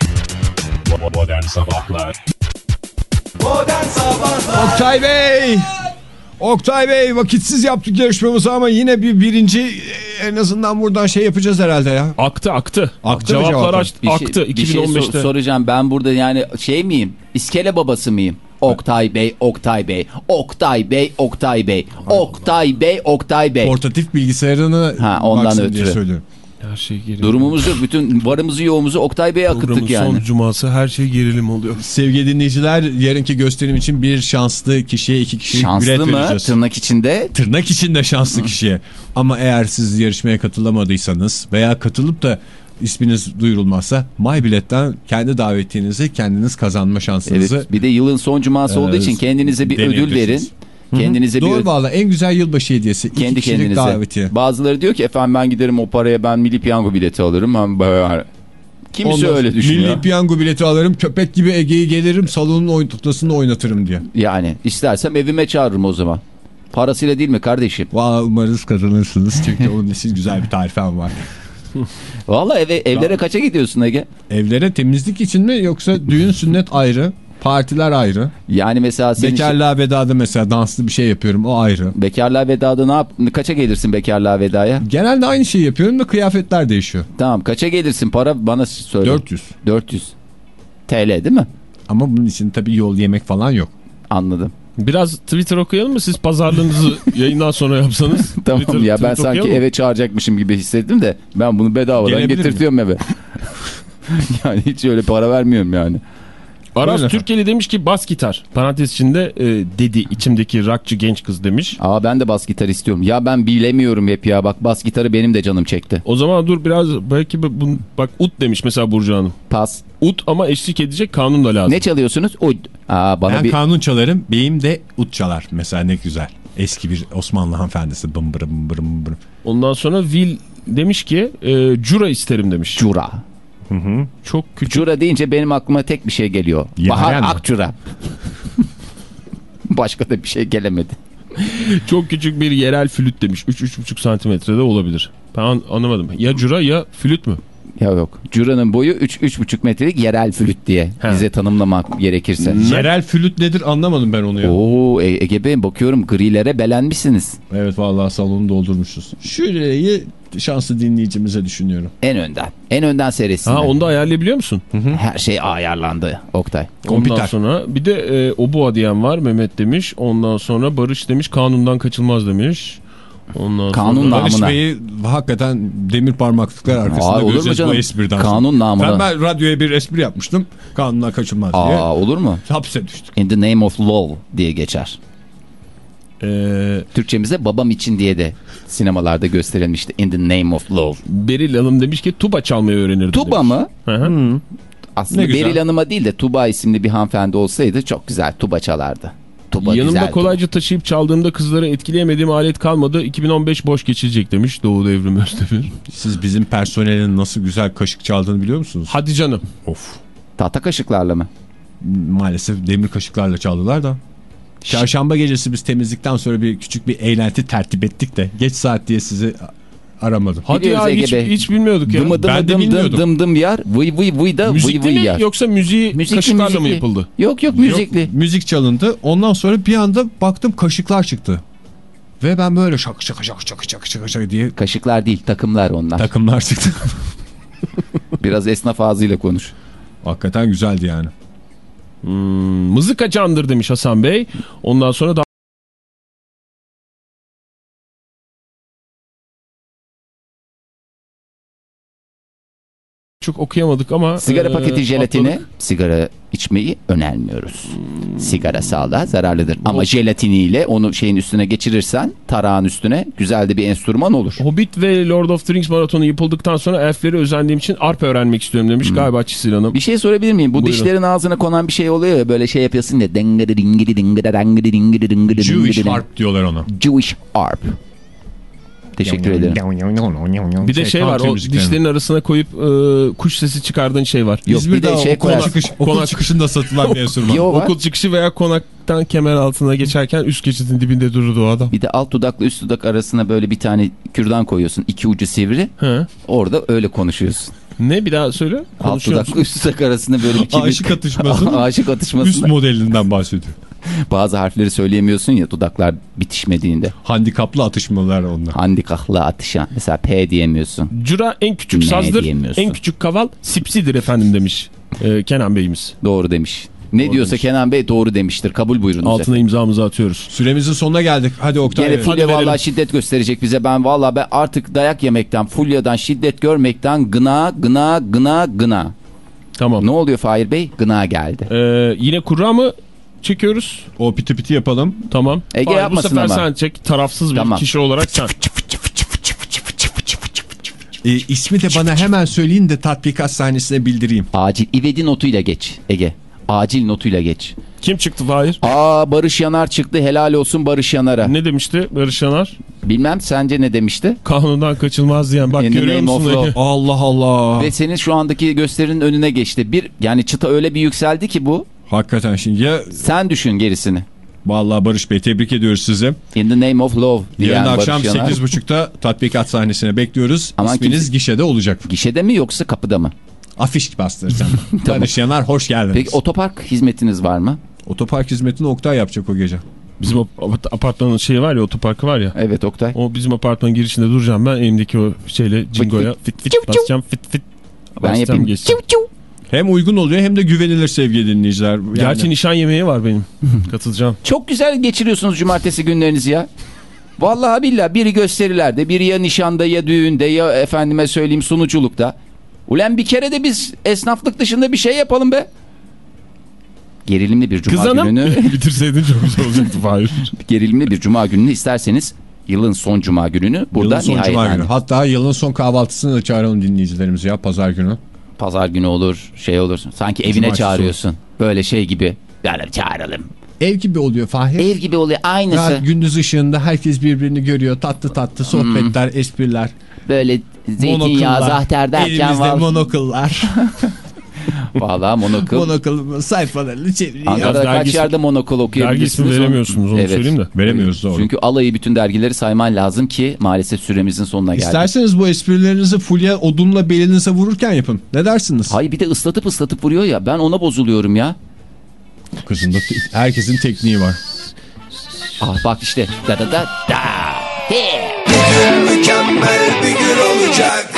Modern Sabahlar Modern Sabahlar Oktay Bey! Oktay Bey vakitsiz yaptık yarışmamızı ama yine bir birinci e, en azından buradan şey yapacağız herhalde ya. Aktı aktı. Aktı Cevaplar cevaplar? aç- Bir şey, aktı bir şey 2015'te. sor- soracağım ben burada yani şey miyim? İskele babası mıyım? Oktay Bey, Oktay Bey, Oktay Bey, Oktay Bey, Oktay Bey, Oktay Bey. Portatif bilgisayarını Ha, ondan baksın diye ötürü. söylüyorum. Her şey gerilim. Durumumuz yok. Bütün varımızı yoğumuzu Oktay Bey'e Programın akıttık yani. son cuması her şey gerilim oluyor. Sevgili dinleyiciler yarınki gösterim için bir şanslı kişiye iki kişilik Şanslı bilet mı? vereceğiz. Tırnak içinde. Tırnak içinde şanslı kişiye. Ama eğer siz yarışmaya katılamadıysanız veya katılıp da isminiz duyurulmazsa MyBilet'ten kendi davetiyenizi kendiniz kazanma şansınızı Evet. Bir de yılın son cuması olduğu Evet, için kendinize bir ödül verin. Kendinize bir Doğru valla en güzel yılbaşı hediyesi. Kendi kendinize. davetiye. Bazıları diyor ki efendim ben giderim o paraya ben milli piyango bileti alırım. Kimse Ondan öyle düşünüyor. Milli piyango bileti alırım köpek gibi Ege'yi gelirim salonun ortasında oynatırım diye. Yani istersem evime çağırırım o zaman. Parasıyla değil mi kardeşim? Valla umarız kazanırsınız çünkü onun için güzel bir tarifem var. Valla eve, evlere kaça gidiyorsun Ege? Evlere temizlik için mi yoksa düğün sünnet ayrı, partiler ayrı. Yani mesela senin için- Bekarlığa vedada mesela danslı bir şey yapıyorum o ayrı. bekarlığa vedada ne yap? Kaça gelirsin bekarlığa vedaya? Genelde aynı şeyi yapıyorum da kıyafetler değişiyor. Tamam kaça gelirsin para bana söyle. 400. 400. TL değil mi? Ama bunun için tabii yol yemek falan yok. Anladım. Biraz Twitter okuyalım mı? Siz pazarlığınızı yayından sonra yapsanız. Tamam Twitter- ya ben Twitter sanki eve çağıracakmışım gibi hissettim de ben bunu bedavadan Gelebilir mi? getirtiyorum eve. yani hiç öyle para vermiyorum yani. Aras Buyurun. Türkiye'li demiş ki bas gitar. Parantez içinde e, dedi içimdeki rockçı genç kız demiş. Aa ben de bas gitar istiyorum. Ya ben bilemiyorum hep ya. Bak bas gitarı benim de canım çekti. O zaman dur biraz belki bu, bak ut demiş mesela Burcu Hanım. Pas. Ut ama eşlik edecek kanun da lazım. Ne çalıyorsunuz? Uy. Aa bana ben bir kanun çalarım, beyim de ut çalar. Mesela ne güzel. Eski bir Osmanlı hanımefendisi bım bırım bırım bırım. Ondan sonra Will demiş ki e, cura isterim demiş. cura. Çok küçük. Cura deyince benim aklıma tek bir şey geliyor. Yaren Bahar mi? Akcura. Başka da bir şey gelemedi. Çok küçük bir yerel flüt demiş. 3-3,5 santimetrede olabilir. Ben an- anlamadım. Ya cura ya flüt mü? Ya yok. Cura'nın boyu 3-3,5 metrelik yerel flüt diye He. bize tanımlamak gerekirse. Yerel flüt nedir anlamadım ben onu ya. Oo E- Ege Bey bakıyorum grilere belenmişsiniz. Evet vallahi salonu doldurmuşuz. Şurayı şanslı dinleyicimize düşünüyorum. En önden. En önden seyretsinler. Ha onu da ayarlayabiliyor musun? Her şey ayarlandı Oktay. Ondan Komputer. sonra bir de e, Obua diyen var Mehmet demiş. Ondan sonra Barış demiş kanundan kaçılmaz demiş. Ondan Kanun sonra... Namına. Bey'i hakikaten demir parmaklıklar arkasında Aa, olur mu göreceğiz canım? bu espriden Kanun sonra. namına. Ben, ben radyoya bir espri yapmıştım. Kanundan kaçınmaz diye. Aa olur mu? Hapse düştük. In the name of law diye geçer. E, Türkçemize babam için diye de sinemalarda gösterilmişti. In the name of law. Beril Hanım demiş ki tuba çalmayı öğrenirdim. Tuba demiş. mı? Hı hı. Aslında. Beril Hanım'a değil de Tuba isimli bir hanımefendi olsaydı çok güzel tuba çalardı. Tuba Yanımda güzel. kolayca taşıyıp çaldığımda kızları etkileyemediğim alet kalmadı. 2015 boş geçilecek demiş Doğu Devrim Özdemir. Siz bizim personelin nasıl güzel kaşık çaldığını biliyor musunuz? Hadi canım. Of. Tahta kaşıklarla mı? Maalesef demir kaşıklarla çaldılar da. Çarşamba gecesi biz temizlikten sonra bir küçük bir eğlenti tertip ettik de geç saat diye sizi aramadım. Hadi ya hiç, Ege Bey. hiç bilmiyorduk ya. Dımı dım Ben de dım dım bilmiyordum. dım dım yar. Vıy vıy vıy da vıy Müzikli vıy mi yar. yoksa müziği Müzikli, kaşıklarla mı müzikli. yapıldı? Yok yok müzikli. Yok, müzik çalındı. Ondan sonra bir anda baktım kaşıklar çıktı. Ve ben böyle şak şak şak şak şak şak şak diye Kaşıklar değil takımlar onlar. takımlar çıktı. Biraz esnaf ağzıyla konuş. Hakikaten güzeldi yani. Hmm, mızıka candır demiş Hasan Bey. Ondan sonra da çok okuyamadık ama Sigara e, paketi jelatini, atladık. sigara içmeyi önermiyoruz. Sigara sağlığa zararlıdır. Ama jelatiniyle onu şeyin üstüne geçirirsen, tarağın üstüne güzel de bir enstrüman olur. Hobbit ve Lord of the Rings maratonu yapıldıktan sonra elfleri özendiğim için arp öğrenmek istiyorum demiş galiba Çisil Hanım. Bir şey sorabilir miyim? Bu Buyurun. dişlerin ağzına konan bir şey oluyor ya böyle şey yapıyorsun ya. Jewish harp diyorlar ona. Jewish harp. Teşekkür ederim. Bir de şey var country o dişlerin arasına koyup e, kuş sesi çıkardığın şey var. Yok bir de şey okul, koyar. çıkış, okul Konak- çıkışında satılan bir enstrüman. Var. Okul çıkışı veya konaktan kemer altına geçerken üst geçidin dibinde dururdu o adam. Bir de alt dudakla üst dudak arasına böyle bir tane kürdan koyuyorsun. iki ucu sivri. He. Orada öyle konuşuyorsun. Ne bir daha söyle. Alt dudakla üst dudak arasında böyle bir kibrit. Aşık atışmasının Aşık üst atışmasında. modelinden bahsediyor. Bazı harfleri söyleyemiyorsun ya dudaklar bitişmediğinde. Handikaplı atışmalar onlar. Handikahla atışan. Mesela P diyemiyorsun. Cura en küçük Ne sazdır, en küçük kaval sipsidir efendim demiş e, Kenan Bey'imiz. Doğru demiş. Ne Doğru diyorsa demiş. Kenan Bey doğru demiştir. Kabul buyurunuz. Altına imzamızı atıyoruz. Süremizin sonuna geldik. Hadi Oktay. Gene. Fulya verelim. vallahi şiddet gösterecek bize. Ben vallahi ben artık dayak yemekten, Fulya'dan şiddet görmekten gına gına gına gına. Tamam. Ne oluyor Fahir Bey? Gına geldi. E, yine kurra mı çekiyoruz? O piti piti yapalım. Tamam. Ege Hayır, bu yapmasın sefer ama. sen çek. Tarafsız bir Tamam. kişi olarak sen. E, ismi de bana hemen söyleyin de tatbikat sahnesine bildireyim. Acil. İvedi notuyla geç Ege. Acil notuyla geç. Kim çıktı Fahir? Aa Barış Yanar çıktı. Helal olsun Barış Yanar'a. Ne demişti Barış Yanar? Bilmem sence ne demişti? Kanundan kaçılmaz diyen. Bak görüyor musun? Allah Allah. Ve senin şu andaki gösterinin önüne geçti. Bir yani çıta öyle bir yükseldi ki bu. Hakikaten şimdi ya Sen düşün gerisini. vallahi Barış Bey tebrik ediyoruz sizi. In the name of love diyen Yarın Barış akşam Yanar. 8.30'da tatbikat sahnesine bekliyoruz. Aman İsminiz kimse- gişede olacak. Gişede mi yoksa kapıda mı? Afiş bastıracağım. Barış Yanar hoş geldiniz. Peki otopark hizmetiniz var mı? Otopark hizmetini Oktay yapacak o gece. Bizim apartmanın şeyi var ya otoparkı var ya. Evet Oktay. O bizim apartmanın girişinde duracağım ben elimdeki o şeyle cingoya fit fit Çiv çiv. basacağım fit fit Ben basacağım yapayım. geçeceğim. Çiv çiv. Hem uygun oluyor hem de güvenilir sevgili dinleyiciler. Yani Gerçi nişan yemeği var benim. Katılacağım. Çok güzel geçiriyorsunuz cumartesi günlerinizi ya. Vallahi billahi biri gösterilerde, biri ya nişanda ya düğünde ya efendime söyleyeyim sunuculukta. Ulan bir kere de biz esnaflık dışında bir şey yapalım be. Gerilimli bir cuma Kız hanım gününü, bitirseydin çok güzel olacaktı Fahir. gerilimli bir cuma gününü isterseniz yılın son cuma gününü burada Yılın son cuma nihayet günü. Hatta yılın son kahvaltısını da çağıralım dinleyicilerimizi ya pazar günü. Pazar günü olur, şey olur. Sanki evine Cumartesi çağırıyorsun. Böyle şey gibi. Yani çağıralım. Ev gibi oluyor Fahir. Ev gibi oluyor aynısı. Rahat gündüz ışığında herkes birbirini görüyor. Tatlı tatlı sohbetler, espriler. Böyle zeytinyağı, zahter derken Elimizde monokıllar. vallahi monokul. Monokıl sayfalarını çeviriyor. Ankara'da Yalnız kaç dergisi- yerde monokul okuyabilirsiniz? ismi veremiyorsunuz onu Evet. söyleyeyim de. Veremiyoruz doğru. Çünkü alayı bütün dergileri sayman lazım ki maalesef süremizin sonuna geldik. İsterseniz bu esprilerinizi fulya odunla belinize vururken yapın. Ne dersiniz? Hayır bir de ıslatıp ıslatıp vuruyor ya ben ona bozuluyorum ya. Kızında herkesin tekniği var. Ah bak işte da da da da. He. Mükemmel bir gün olacak